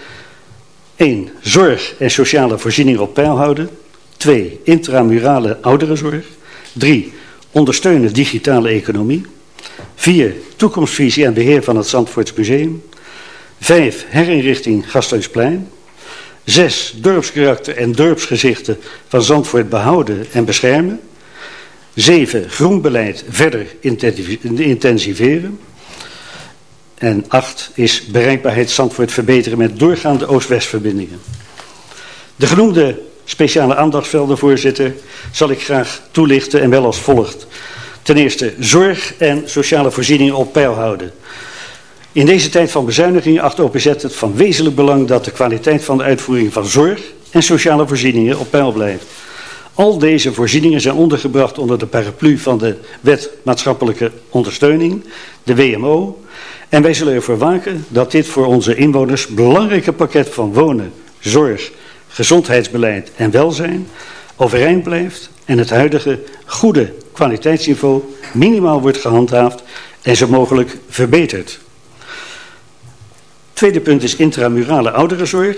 S19: 1. Zorg en sociale voorziening op peil houden. 2. Intramurale ouderenzorg. 3. Ondersteunen digitale economie. 4. Toekomstvisie en beheer van het Zandvoorts Museum. 5. Herinrichting Gasthuisplein. 6. Dorpskarakter en dorpsgezichten van Zandvoort behouden en beschermen. 7. Groenbeleid verder intensiveren. En 8 is bereikbaarheid Zandvoort verbeteren met doorgaande Oost-West-verbindingen. De genoemde speciale aandachtsvelden, voorzitter, zal ik graag toelichten en wel als volgt. Ten eerste zorg en sociale voorzieningen op peil houden. In deze tijd van bezuinigingen acht OPZ het van wezenlijk belang dat de kwaliteit van de uitvoering van zorg en sociale voorzieningen op peil blijft. Al deze voorzieningen zijn ondergebracht onder de paraplu van de Wet Maatschappelijke Ondersteuning, de WMO. En wij zullen ervoor waken dat dit voor onze inwoners belangrijke pakket van wonen, zorg, gezondheidsbeleid en welzijn overeind blijft en het huidige goede kwaliteitsniveau minimaal wordt gehandhaafd en zo mogelijk verbeterd. Tweede punt is intramurale ouderenzorg.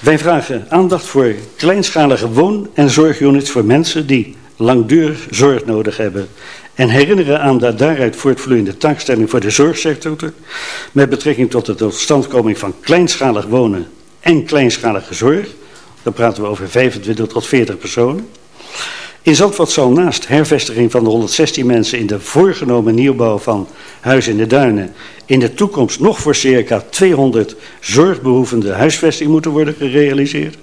S19: Wij vragen aandacht voor kleinschalige woon- en zorgunits voor mensen die langdurig zorg nodig hebben. En herinneren aan de daaruit voortvloeiende taakstelling voor de zorgsector met betrekking tot de totstandkoming van kleinschalig wonen en kleinschalige zorg. Dan praten we over 25 tot 40 personen. In Zandvoort zal naast hervestiging van de 116 mensen in de voorgenomen nieuwbouw van Huis in de Duinen in de toekomst nog voor circa 200 zorgbehoevende huisvesting moeten worden gerealiseerd.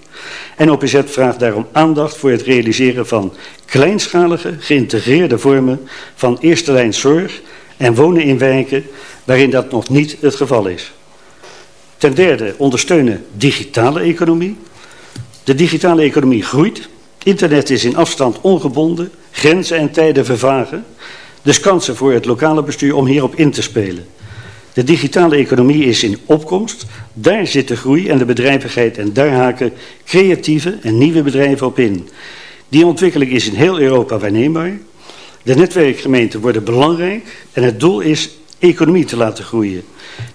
S19: En OPZ vraagt daarom aandacht voor het realiseren van kleinschalige, geïntegreerde vormen van eerste lijn zorg en wonen in wijken waarin dat nog niet het geval is. Ten derde ondersteunen digitale economie. De digitale economie groeit. Internet is in afstand ongebonden, grenzen en tijden vervagen. Dus kansen voor het lokale bestuur om hierop in te spelen. De digitale economie is in opkomst. Daar zit de groei en de bedrijvigheid en daar haken creatieve en nieuwe bedrijven op in. Die ontwikkeling is in heel Europa waarneembaar. De netwerkgemeenten worden belangrijk en het doel is economie te laten groeien.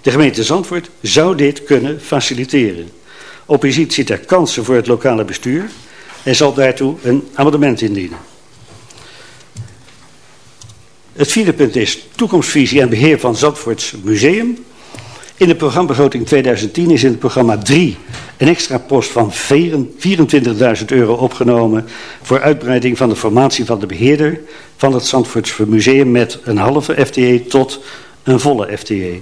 S19: De gemeente Zandvoort zou dit kunnen faciliteren. Oppositie ziet er kansen voor het lokale bestuur en zal daartoe een amendement indienen. Het vierde punt is toekomstvisie en beheer van Zandvoorts Museum. In de programbegroting 2010 is in het programma 3 een extra post van 24.000 euro opgenomen voor uitbreiding van de formatie van de beheerder van het Zandvoorts Museum met een halve FTE tot een volle FTE.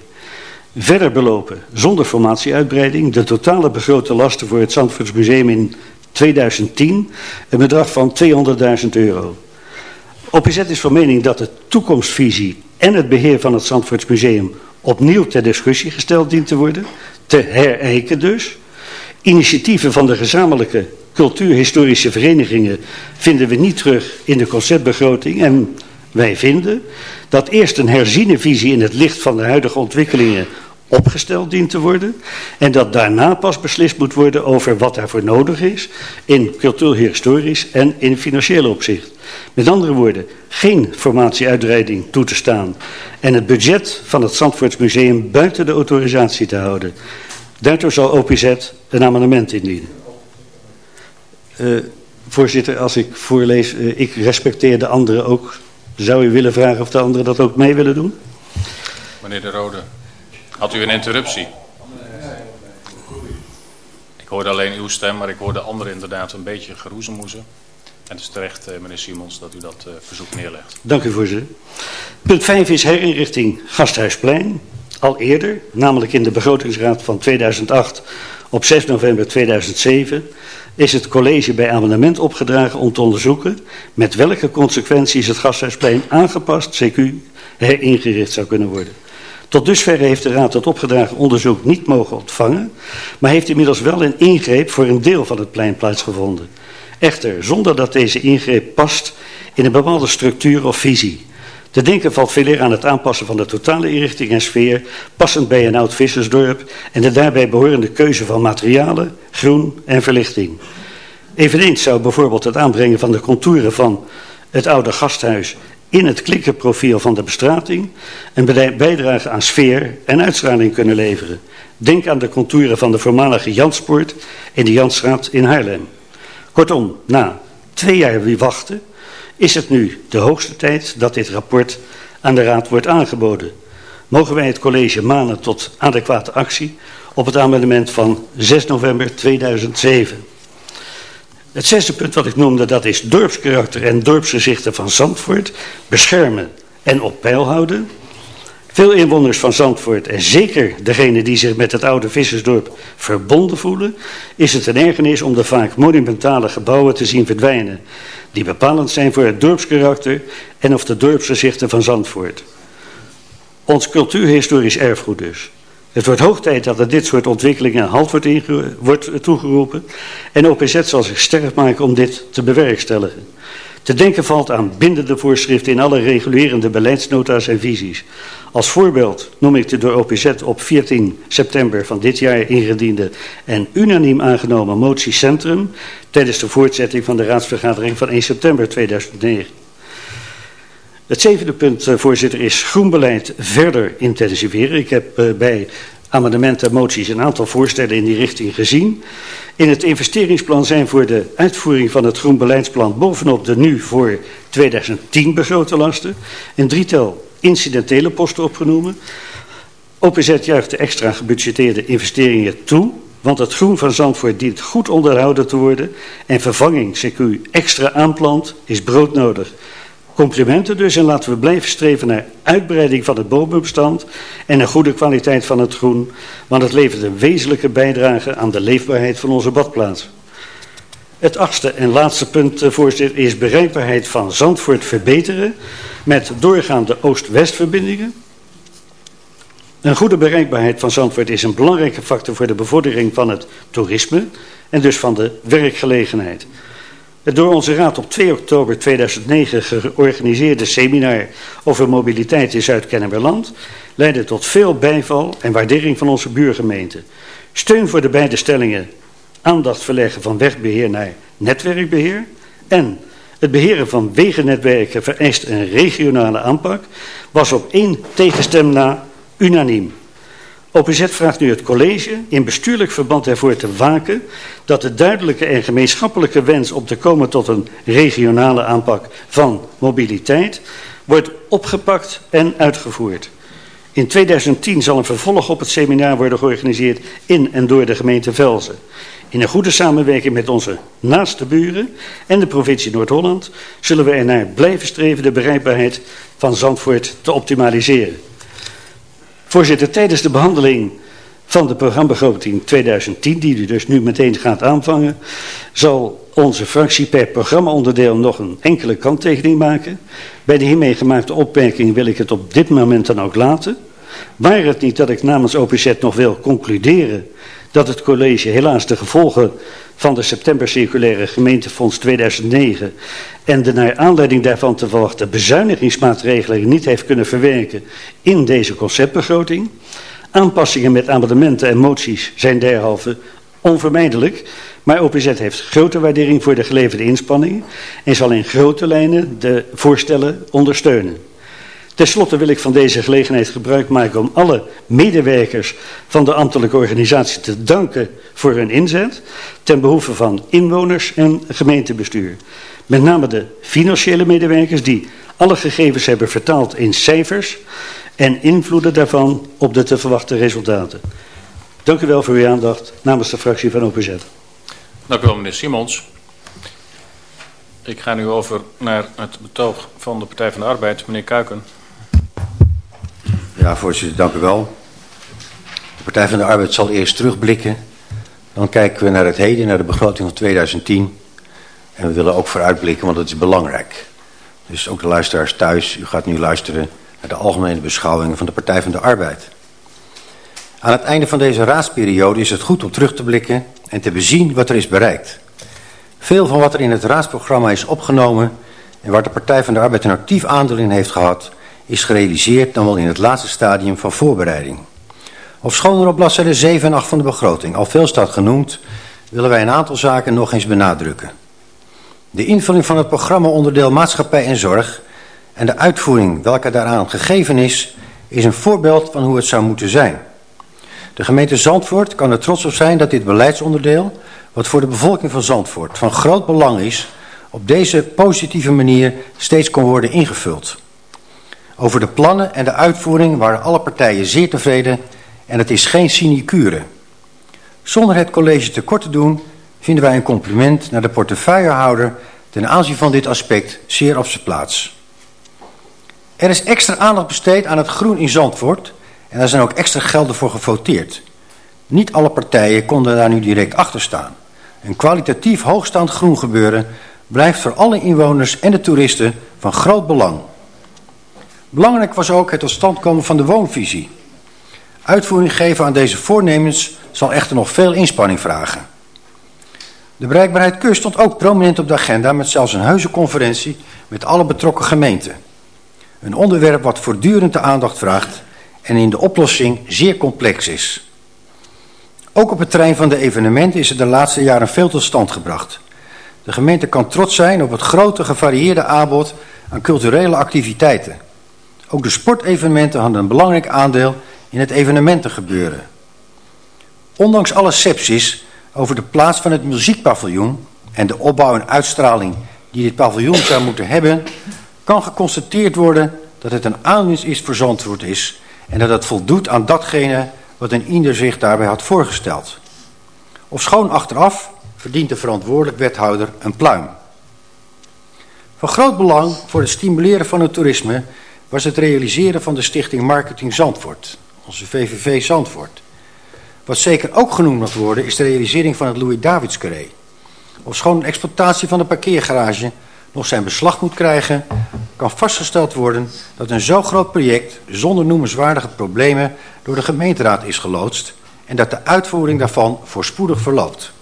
S19: Verder belopen zonder formatieuitbreiding de totale begrote lasten voor het Zandvoorts Museum in 2010 een bedrag van 200.000 euro. OPZ is van mening dat de toekomstvisie en het beheer van het Zandvoorts Museum opnieuw ter discussie gesteld dient te worden, te herijken dus. Initiatieven van de gezamenlijke cultuurhistorische verenigingen vinden we niet terug in de conceptbegroting en wij vinden dat eerst een herziene visie in het licht van de huidige ontwikkelingen opgesteld dient te worden. En dat daarna pas beslist moet worden over wat daarvoor nodig is in cultuurhistorisch en in financieel opzicht. Met andere woorden, geen formatieuitbreiding toe te staan en het budget van het Zandvoortsmuseum buiten de autorisatie te houden. Daartoe zal OPZ een amendement indienen. Uh, voorzitter, als ik voorlees, uh, ik respecteer de anderen ook. Zou u willen vragen of de anderen dat ook mee willen doen?
S4: Meneer De Rode. Had u een interruptie? Ik hoorde alleen uw stem, maar ik hoorde anderen inderdaad een beetje geroezemoezen. En het is terecht, eh, meneer Simons, dat u dat uh, verzoek neerlegt.
S19: Dank u, voorzitter. Punt 5 is herinrichting Gasthuisplein. Al eerder, namelijk in de begrotingsraad van 2008 op 6 november 2007, is het college bij amendement opgedragen om te onderzoeken met welke consequenties het Gasthuisplein aangepast, CQ, heringericht zou kunnen worden. Tot dusver heeft de Raad het opgedragen onderzoek niet mogen ontvangen, maar heeft inmiddels wel een ingreep voor een deel van het plein plaatsgevonden. Echter, zonder dat deze ingreep past in een bepaalde structuur of visie. Te denken valt veel eer aan het aanpassen van de totale inrichting en sfeer, passend bij een oud vissersdorp en de daarbij behorende keuze van materialen, groen en verlichting. Eveneens zou bijvoorbeeld het aanbrengen van de contouren van het oude gasthuis in het klikkerprofiel van de bestrating een bijdrage aan sfeer en uitstraling kunnen leveren. Denk aan de contouren van de voormalige Janspoort in de Jansstraat in Haarlem. Kortom, na twee jaar wachten is het nu de hoogste tijd dat dit rapport aan de Raad wordt aangeboden. Mogen wij het college manen tot adequate actie op het amendement van 6 november 2007. Het zesde punt wat ik noemde, dat is dorpskarakter en dorpsgezichten van Zandvoort beschermen en op peil houden. Veel inwoners van Zandvoort, en zeker degenen die zich met het oude vissersdorp verbonden voelen, is het een ergernis om de vaak monumentale gebouwen te zien verdwijnen, die bepalend zijn voor het dorpskarakter en of de dorpsgezichten van Zandvoort. Ons cultuurhistorisch erfgoed dus. Het wordt hoog tijd dat er dit soort ontwikkelingen halt wordt, wordt toegeroepen en OPZ zal zich sterk maken om dit te bewerkstelligen. Te denken valt aan bindende voorschriften in alle regulerende beleidsnota's en visies. Als voorbeeld noem ik de door OPZ op 14 september van dit jaar ingediende en unaniem aangenomen motie Centrum tijdens de voortzetting van de raadsvergadering van 1 september 2009. Het zevende punt, eh, voorzitter, is groenbeleid verder intensiveren. Ik heb uh, bij amendementen en moties een aantal voorstellen in die richting gezien. In het investeringsplan zijn voor de uitvoering van het groenbeleidsplan bovenop de nu voor 2010 begrote lasten een drietal incidentele posten opgenomen. OPZ juicht de extra gebudgeteerde investeringen toe, want het groen van Zandvoort dient goed onderhouden te worden en vervanging, CQ, extra aanplant is broodnodig. Complimenten dus en laten we blijven streven naar uitbreiding van het bomenbestand en een goede kwaliteit van het groen, want het levert een wezenlijke bijdrage aan de leefbaarheid van onze badplaats. Het achtste en laatste punt, eh, voorzitter, is bereikbaarheid van Zandvoort verbeteren met doorgaande Oost-West-verbindingen. Een goede bereikbaarheid van Zandvoort is een belangrijke factor voor de bevordering van het toerisme en dus van de werkgelegenheid. Het door onze Raad op 2 oktober 2009 georganiseerde seminar over mobiliteit in Zuid-Kennemerland leidde tot veel bijval en waardering van onze buurgemeente. Steun voor de beide stellingen, aandacht verleggen van wegbeheer naar netwerkbeheer en Het beheren van wegennetwerken vereist een regionale aanpak, was op één tegenstem na unaniem. OPZ vraagt nu het college in bestuurlijk verband ervoor te waken dat de duidelijke en gemeenschappelijke wens om te komen tot een regionale aanpak van mobiliteit wordt opgepakt en uitgevoerd. In 2010 zal een vervolg op het seminar worden georganiseerd in en door de gemeente Velzen. In een goede samenwerking met onze naaste buren en de provincie Noord-Holland zullen we ernaar blijven streven de bereikbaarheid van Zandvoort te optimaliseren. Voorzitter, tijdens de behandeling van de programmabegroting 2010, die u dus nu meteen gaat aanvangen, zal onze fractie per programmaonderdeel nog een enkele kanttekening maken. Bij de hiermee gemaakte opmerking wil ik het op dit moment dan ook laten. Waar het niet dat ik namens OPZ nog wil concluderen dat het college helaas de gevolgen van de septembercirculaire gemeentefonds 2009 en de naar aanleiding daarvan te verwachten bezuinigingsmaatregelen niet heeft kunnen verwerken in deze conceptbegroting. Aanpassingen met amendementen en moties zijn derhalve onvermijdelijk, maar OPZ heeft grote waardering voor de geleverde inspanningen en zal in grote lijnen de voorstellen ondersteunen. Ten slotte wil ik van deze gelegenheid gebruik maken om alle medewerkers van de ambtelijke organisatie te danken voor hun inzet ten behoeve van inwoners en gemeentebestuur. Met name de financiële medewerkers die alle gegevens hebben vertaald in cijfers en invloeden daarvan op de te verwachten resultaten. Dank u wel voor uw aandacht namens de fractie van OPZ.
S4: Dank u wel meneer Simons. Ik ga nu over naar het betoog van de Partij van de Arbeid, meneer Kuiken.
S15: Ja, voorzitter, dank u wel. De Partij van de Arbeid zal eerst terugblikken. Dan kijken we naar het heden, naar de begroting van 2010. En we willen ook vooruitblikken, want dat is belangrijk. Dus ook de luisteraars thuis, u gaat nu luisteren naar de algemene beschouwingen van de Partij van de Arbeid. Aan het einde van deze raadsperiode is het goed om terug te blikken en te bezien wat er is bereikt. Veel van wat er in het raadsprogramma is opgenomen en waar de Partij van de Arbeid een actief aandeel in heeft gehad, is gerealiseerd dan wel in het laatste stadium van voorbereiding. Ofschoon er op bladzijde 7 en 8 van de begroting al veel staat genoemd, willen wij een aantal zaken nog eens benadrukken. De invulling van het programma onderdeel maatschappij en zorg en de uitvoering welke daaraan gegeven is, is een voorbeeld van hoe het zou moeten zijn. De gemeente Zandvoort kan er trots op zijn dat dit beleidsonderdeel, wat voor de bevolking van Zandvoort van groot belang is, op deze positieve manier steeds kon worden ingevuld. Over de plannen en de uitvoering waren alle partijen zeer tevreden en het is geen sinecure. Zonder het college tekort te doen, vinden wij een compliment naar de portefeuillehouder ten aanzien van dit aspect zeer op zijn plaats. Er is extra aandacht besteed aan het groen in Zandvoort en daar zijn ook extra gelden voor gevoteerd. Niet alle partijen konden daar nu direct achter staan. Een kwalitatief hoogstaand groen gebeuren blijft voor alle inwoners en de toeristen van groot belang. Belangrijk was ook het tot komen van de woonvisie. Uitvoering geven aan deze voornemens zal echter nog veel inspanning vragen. De bereikbaarheid kust stond ook prominent op de agenda met zelfs een huizenconferentie met alle betrokken gemeenten. Een onderwerp wat voortdurend de aandacht vraagt en in de oplossing zeer complex is. Ook op het terrein van de evenementen is er de laatste jaren veel tot stand gebracht. De gemeente kan trots zijn op het grote gevarieerde aanbod aan culturele activiteiten. Ook de sportevenementen hadden een belangrijk aandeel in het evenementengebeuren. Ondanks alle sepsis over de plaats van het muziekpaviljoen en de opbouw en uitstraling die dit paviljoen zou moeten hebben, kan geconstateerd worden dat het een aanwinst is voor Zandvoort is en dat het voldoet aan datgene wat een ieder zich daarbij had voorgesteld. Of schoon achteraf verdient de verantwoordelijk wethouder een pluim. Van groot belang voor het stimuleren van het toerisme was het realiseren van de stichting Marketing Zandvoort, onze VVV Zandvoort. Wat zeker ook genoemd mag worden is de realisering van het Louis-Davids Carré. Ofschoon de exploitatie van de parkeergarage nog zijn beslag moet krijgen, kan vastgesteld worden dat een zo groot project zonder noemenswaardige problemen door de gemeenteraad is geloodst en dat de uitvoering daarvan voorspoedig verloopt.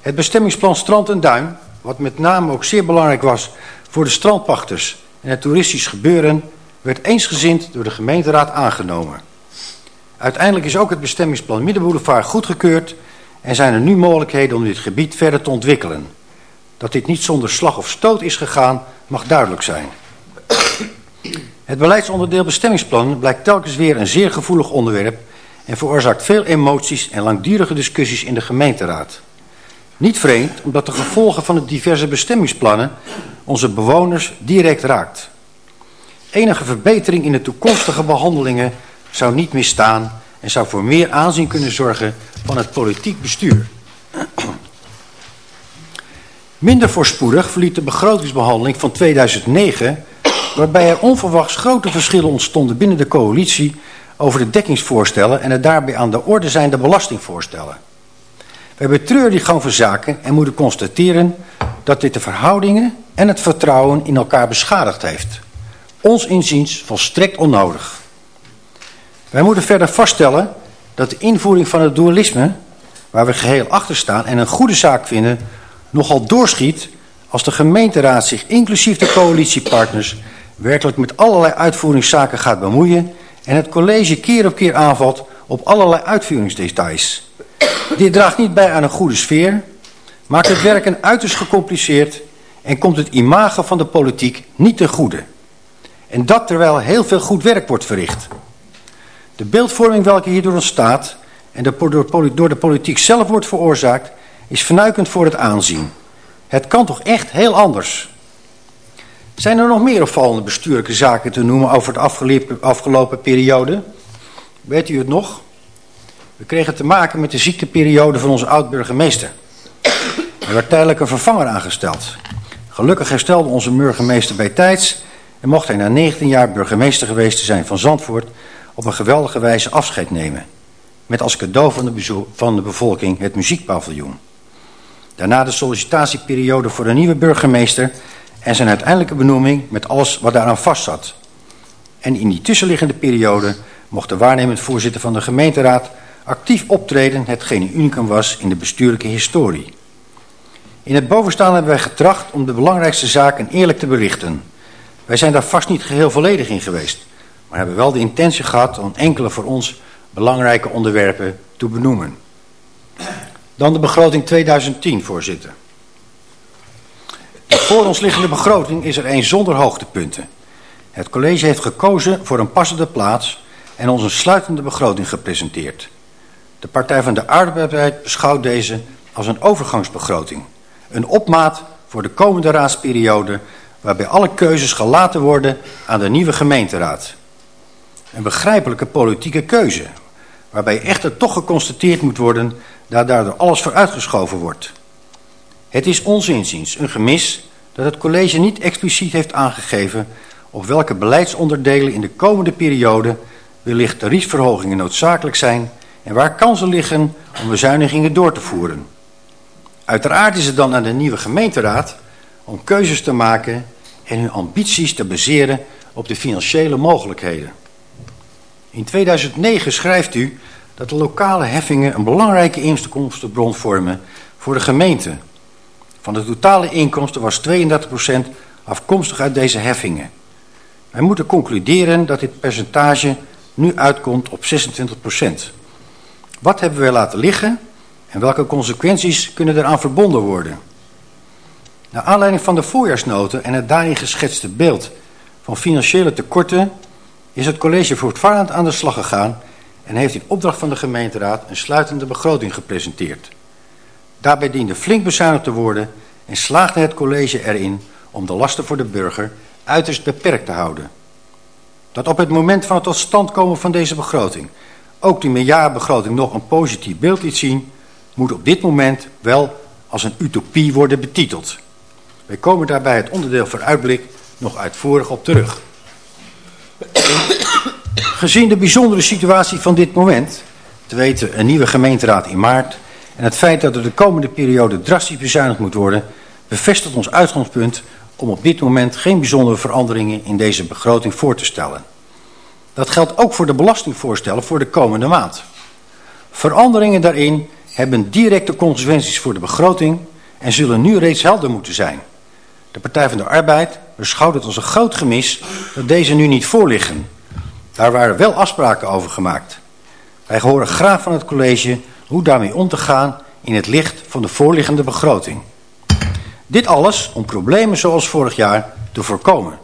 S15: Het bestemmingsplan Strand en Duin, wat met name ook zeer belangrijk was voor de strandpachters en het toeristisch gebeuren werd eensgezind door de gemeenteraad aangenomen. Uiteindelijk is ook het bestemmingsplan Middenboulevard goedgekeurd en zijn er nu mogelijkheden om dit gebied verder te ontwikkelen. Dat dit niet zonder slag of stoot is gegaan, mag duidelijk zijn. Het beleidsonderdeel bestemmingsplan blijkt telkens weer een zeer gevoelig onderwerp en veroorzaakt veel emoties en langdurige discussies in de gemeenteraad. Niet vreemd, omdat de gevolgen van de diverse bestemmingsplannen onze bewoners direct raakt. Enige verbetering in de toekomstige behandelingen zou niet misstaan en zou voor meer aanzien kunnen zorgen van het politiek bestuur. Minder voorspoedig verliet de begrotingsbehandeling van 2009, waarbij er onverwachts grote verschillen ontstonden binnen de coalitie over de dekkingsvoorstellen en het daarbij aan de orde zijnde belastingvoorstellen. Wij betreuren die gang van zaken en moeten constateren dat dit de verhoudingen en het vertrouwen in elkaar beschadigd heeft. Ons inziens volstrekt onnodig. Wij moeten verder vaststellen dat de invoering van het dualisme, waar we geheel achter staan en een goede zaak vinden, nogal doorschiet als de gemeenteraad zich inclusief de coalitiepartners werkelijk met allerlei uitvoeringszaken gaat bemoeien en het college keer op keer aanvalt op allerlei uitvoeringsdetails. Dit draagt niet bij aan een goede sfeer, maakt het werken uiterst gecompliceerd en komt het imago van de politiek niet ten goede. En dat terwijl heel veel goed werk wordt verricht. De beeldvorming welke hierdoor ontstaat en door de politiek zelf wordt veroorzaakt, is vernuikend voor het aanzien. Het kan toch echt heel anders. Zijn er nog meer opvallende bestuurlijke zaken te noemen over de afgelopen periode? Weet u het nog? We kregen te maken met de ziekteperiode van onze oud-burgemeester. Er werd tijdelijk een vervanger aangesteld. Gelukkig herstelde onze burgemeester bij tijds en mocht hij na 19 jaar burgemeester geweest te zijn van Zandvoort op een geweldige wijze afscheid nemen. Met als cadeau van de, van de bevolking het muziekpaviljoen. Daarna de sollicitatieperiode voor de nieuwe burgemeester en zijn uiteindelijke benoeming met alles wat daaraan vastzat. En in die tussenliggende periode mocht de waarnemend voorzitter van de gemeenteraad actief optreden, hetgeen een unicum was in de bestuurlijke historie. In het bovenstaande hebben wij getracht om de belangrijkste zaken eerlijk te berichten. Wij zijn daar vast niet geheel volledig in geweest, maar hebben wel de intentie gehad om enkele voor ons belangrijke onderwerpen te benoemen. Dan de begroting 2010, voorzitter. De voor ons liggende begroting is er een zonder hoogtepunten. Het college heeft gekozen voor een passende plaats en ons een sluitende begroting gepresenteerd. De Partij van de Arbeid beschouwt deze als een overgangsbegroting. Een opmaat voor de komende raadsperiode waarbij alle keuzes gelaten worden aan de nieuwe gemeenteraad. Een begrijpelijke politieke keuze, waarbij echter toch geconstateerd moet worden dat daardoor alles vooruitgeschoven wordt. Het is ons inziens een gemis dat het college niet expliciet heeft aangegeven op welke beleidsonderdelen in de komende periode wellicht tariefverhogingen noodzakelijk zijn en waar kansen liggen om bezuinigingen door te voeren. Uiteraard is het dan aan de nieuwe gemeenteraad om keuzes te maken en hun ambities te baseren op de financiële mogelijkheden. In 2009 schrijft u dat de lokale heffingen een belangrijke inkomstenbron vormen voor de gemeente. Van de totale inkomsten was 32% afkomstig uit deze heffingen. Wij moeten concluderen dat dit percentage nu uitkomt op 26%. Wat hebben we laten liggen en welke consequenties kunnen eraan verbonden worden? Naar aanleiding van de voorjaarsnoten en het daarin geschetste beeld van financiële tekorten is het college voortvarend aan de slag gegaan en heeft in opdracht van de gemeenteraad een sluitende begroting gepresenteerd. Daarbij diende flink bezuinigd te worden en slaagde het college erin om de lasten voor de burger uiterst beperkt te houden. Dat op het moment van het tot stand komen van deze begroting ook die meerjarenbegroting nog een positief beeld liet zien, moet op dit moment wel als een utopie worden betiteld. Wij komen daarbij het onderdeel vooruitblik nog uitvoerig op terug. Gezien de bijzondere situatie van dit moment, te weten een nieuwe gemeenteraad in maart en het feit dat er de komende periode drastisch bezuinigd moet worden, bevestigt ons uitgangspunt om op dit moment geen bijzondere veranderingen in deze begroting voor te stellen. Dat geldt ook voor de belastingvoorstellen voor de komende maand. Veranderingen daarin hebben directe consequenties voor de begroting en zullen nu reeds helder moeten zijn. De Partij van de Arbeid beschouwt het als een groot gemis dat deze nu niet voorliggen. Daar waren wel afspraken over gemaakt. Wij horen graag van het college hoe daarmee om te gaan in het licht van de voorliggende begroting. Dit alles om problemen zoals vorig jaar te voorkomen.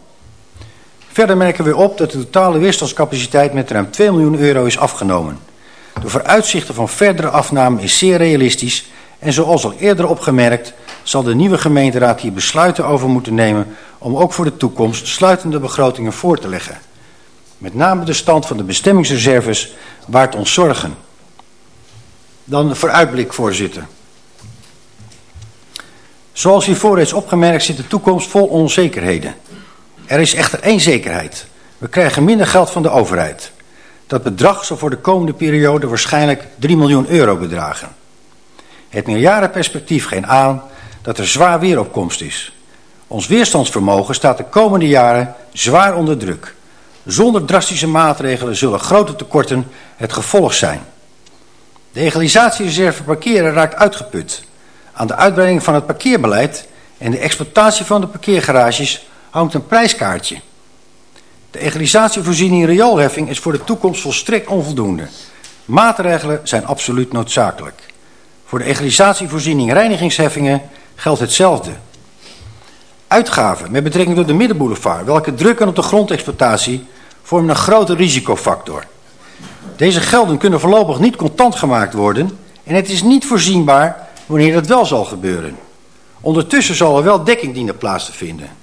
S15: Verder merken we op dat de totale weerstandscapaciteit met ruim 2 miljoen euro is afgenomen. De vooruitzichten van verdere afname is zeer realistisch en zoals al eerder opgemerkt zal de nieuwe gemeenteraad hier besluiten over moeten nemen om ook voor de toekomst sluitende begrotingen voor te leggen. Met name de stand van de bestemmingsreserves baart ons zorgen. Dan de vooruitblik, voorzitter. Zoals hiervoor reeds opgemerkt zit de toekomst vol onzekerheden. Er is echter één zekerheid. We krijgen minder geld van de overheid. Dat bedrag zal voor de komende periode waarschijnlijk 3 miljoen euro bedragen. Het meerjarenperspectief geeft aan dat er zwaar weeropkomst is. Ons weerstandsvermogen staat de komende jaren zwaar onder druk. Zonder drastische maatregelen zullen grote tekorten het gevolg zijn. De egalisatiereserve parkeren raakt uitgeput. Aan de uitbreiding van het parkeerbeleid en de exploitatie van de parkeergarages hangt een prijskaartje. De egalisatievoorziening rioolheffing is voor de toekomst volstrekt onvoldoende. Maatregelen zijn absoluut noodzakelijk. Voor de egalisatievoorziening reinigingsheffingen geldt hetzelfde. Uitgaven met betrekking tot de middenboulevard, welke drukken op de grondexploitatie, vormen een grote risicofactor. Deze gelden kunnen voorlopig niet contant gemaakt worden en het is niet voorzienbaar wanneer dat wel zal gebeuren. Ondertussen zal er wel dekking dienen plaats te vinden.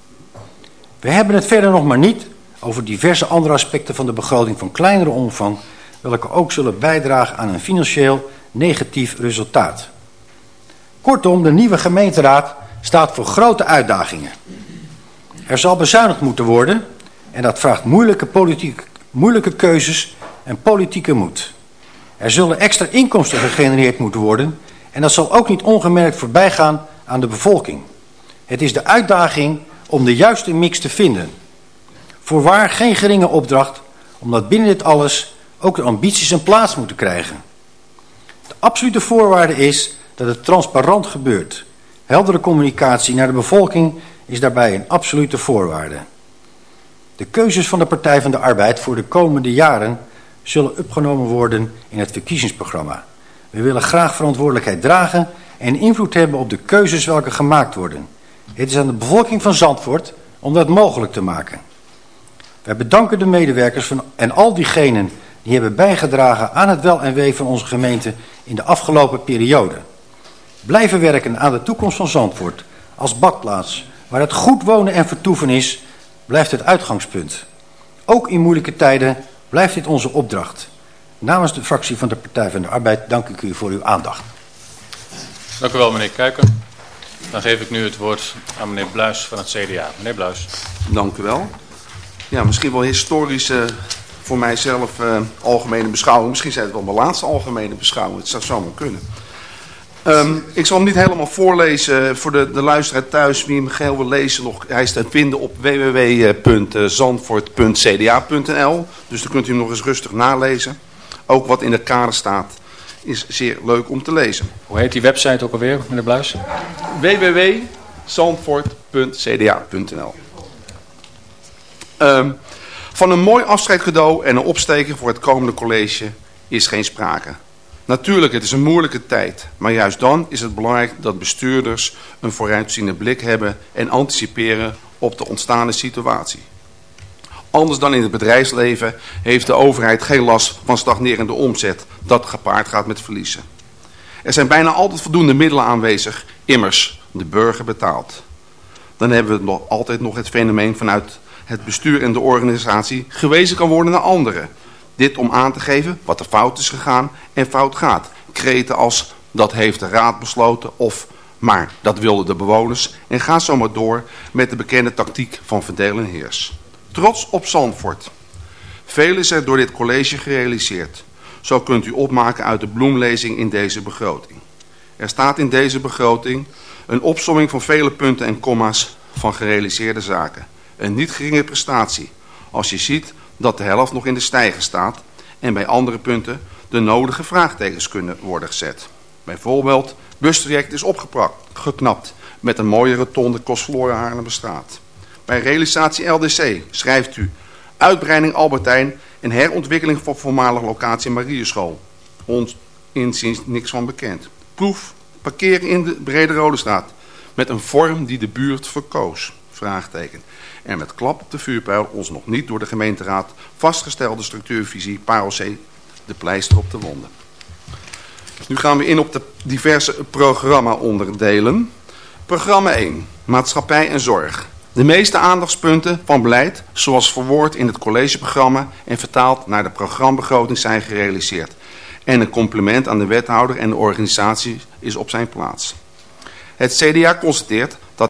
S15: We hebben het verder nog maar niet over diverse andere aspecten van de begroting van kleinere omvang, welke ook zullen bijdragen aan een financieel negatief resultaat. Kortom, de nieuwe gemeenteraad staat voor grote uitdagingen. Er zal bezuinigd moeten worden en dat vraagt moeilijke, politieke, moeilijke keuzes en politieke moed. Er zullen extra inkomsten gegenereerd moeten worden en dat zal ook niet ongemerkt voorbij gaan aan de bevolking. Het is de uitdaging om de juiste mix te vinden. Voorwaar geen geringe opdracht, omdat binnen dit alles ook de ambities een plaats moeten krijgen. De absolute voorwaarde is dat het transparant gebeurt. Heldere communicatie naar de bevolking is daarbij een absolute voorwaarde. De keuzes van de Partij van de Arbeid voor de komende jaren zullen opgenomen worden in het verkiezingsprogramma. We willen graag verantwoordelijkheid dragen en invloed hebben op de keuzes welke gemaakt worden. Het is aan de bevolking van Zandvoort om dat mogelijk te maken. Wij bedanken de medewerkers van, en al diegenen die hebben bijgedragen aan het wel en wee van onze gemeente in de afgelopen periode. Blijven werken aan de toekomst van Zandvoort als badplaats waar het goed wonen en vertoeven is, blijft het uitgangspunt. Ook in moeilijke tijden blijft dit onze opdracht. Namens de fractie van de Partij van de Arbeid dank ik u voor uw aandacht.
S4: Dank u wel meneer Kuiken. Dan geef ik nu het woord aan meneer Bluis van het CDA. Meneer Bluis.
S10: Dank u wel. Ja, misschien wel historische, voor mijzelf uh, algemene beschouwing. Misschien zijn het wel mijn laatste algemene beschouwing. Het zou zomaar kunnen. Um, ik zal hem niet helemaal voorlezen voor de, de luisteraar thuis. Wie hem geheel wil lezen, nog, hij te vinden op www.zandvoort.cda.nl. Dus dan kunt u hem nog eens rustig nalezen. Ook wat in de kader staat is zeer leuk om te lezen.
S4: Hoe heet die website ook alweer, meneer Bluis?
S10: www.zandvoort.cda.nl um, Van een mooi afscheidcadeau en een opsteken voor het komende college is geen sprake. Natuurlijk, het is een moeilijke tijd, maar juist dan is het belangrijk dat bestuurders een vooruitziende blik hebben en anticiperen op de ontstaande situatie. Anders dan in het bedrijfsleven heeft de overheid geen last van stagnerende omzet dat gepaard gaat met verliezen. Er zijn bijna altijd voldoende middelen aanwezig, immers de burger betaalt. Dan hebben we nog altijd nog het fenomeen vanuit het bestuur en de organisatie gewezen kan worden naar anderen. Dit om aan te geven wat er fout is gegaan en fout gaat. Kreten als dat heeft de raad besloten of maar dat wilden de bewoners en ga zo maar door met de bekende tactiek van verdelen en heers. Trots op Zandvoort. Veel is er door dit college gerealiseerd. Zo kunt u opmaken uit de bloemlezing in deze begroting. Er staat in deze begroting een opsomming van vele punten en komma's van gerealiseerde zaken. Een niet geringe prestatie. Als je ziet dat de helft nog in de stijger staat en bij andere punten de nodige vraagtekens kunnen worden gezet. Bijvoorbeeld, bustraject is opgeknapt met een mooie rotonde Kostverloren. Bij realisatie LDC schrijft u uitbreiding Albertijn en herontwikkeling van voormalige locatie Marieschool. Ons inziens niks van bekend. Proef parkeren in de Brede Rode Straat met een vorm die de buurt verkoos? Vraagteken. En met klap op de vuurpijl ons nog niet door de gemeenteraad vastgestelde structuurvisie Parel C de pleister op de wonden. Nu gaan we in op de diverse programma-onderdelen. Programma 1, maatschappij en zorg. De meeste aandachtspunten van beleid, zoals verwoord in het collegeprogramma en vertaald naar de programbegroting, zijn gerealiseerd. En een compliment aan de wethouder en de organisatie is op zijn plaats. Het CDA constateert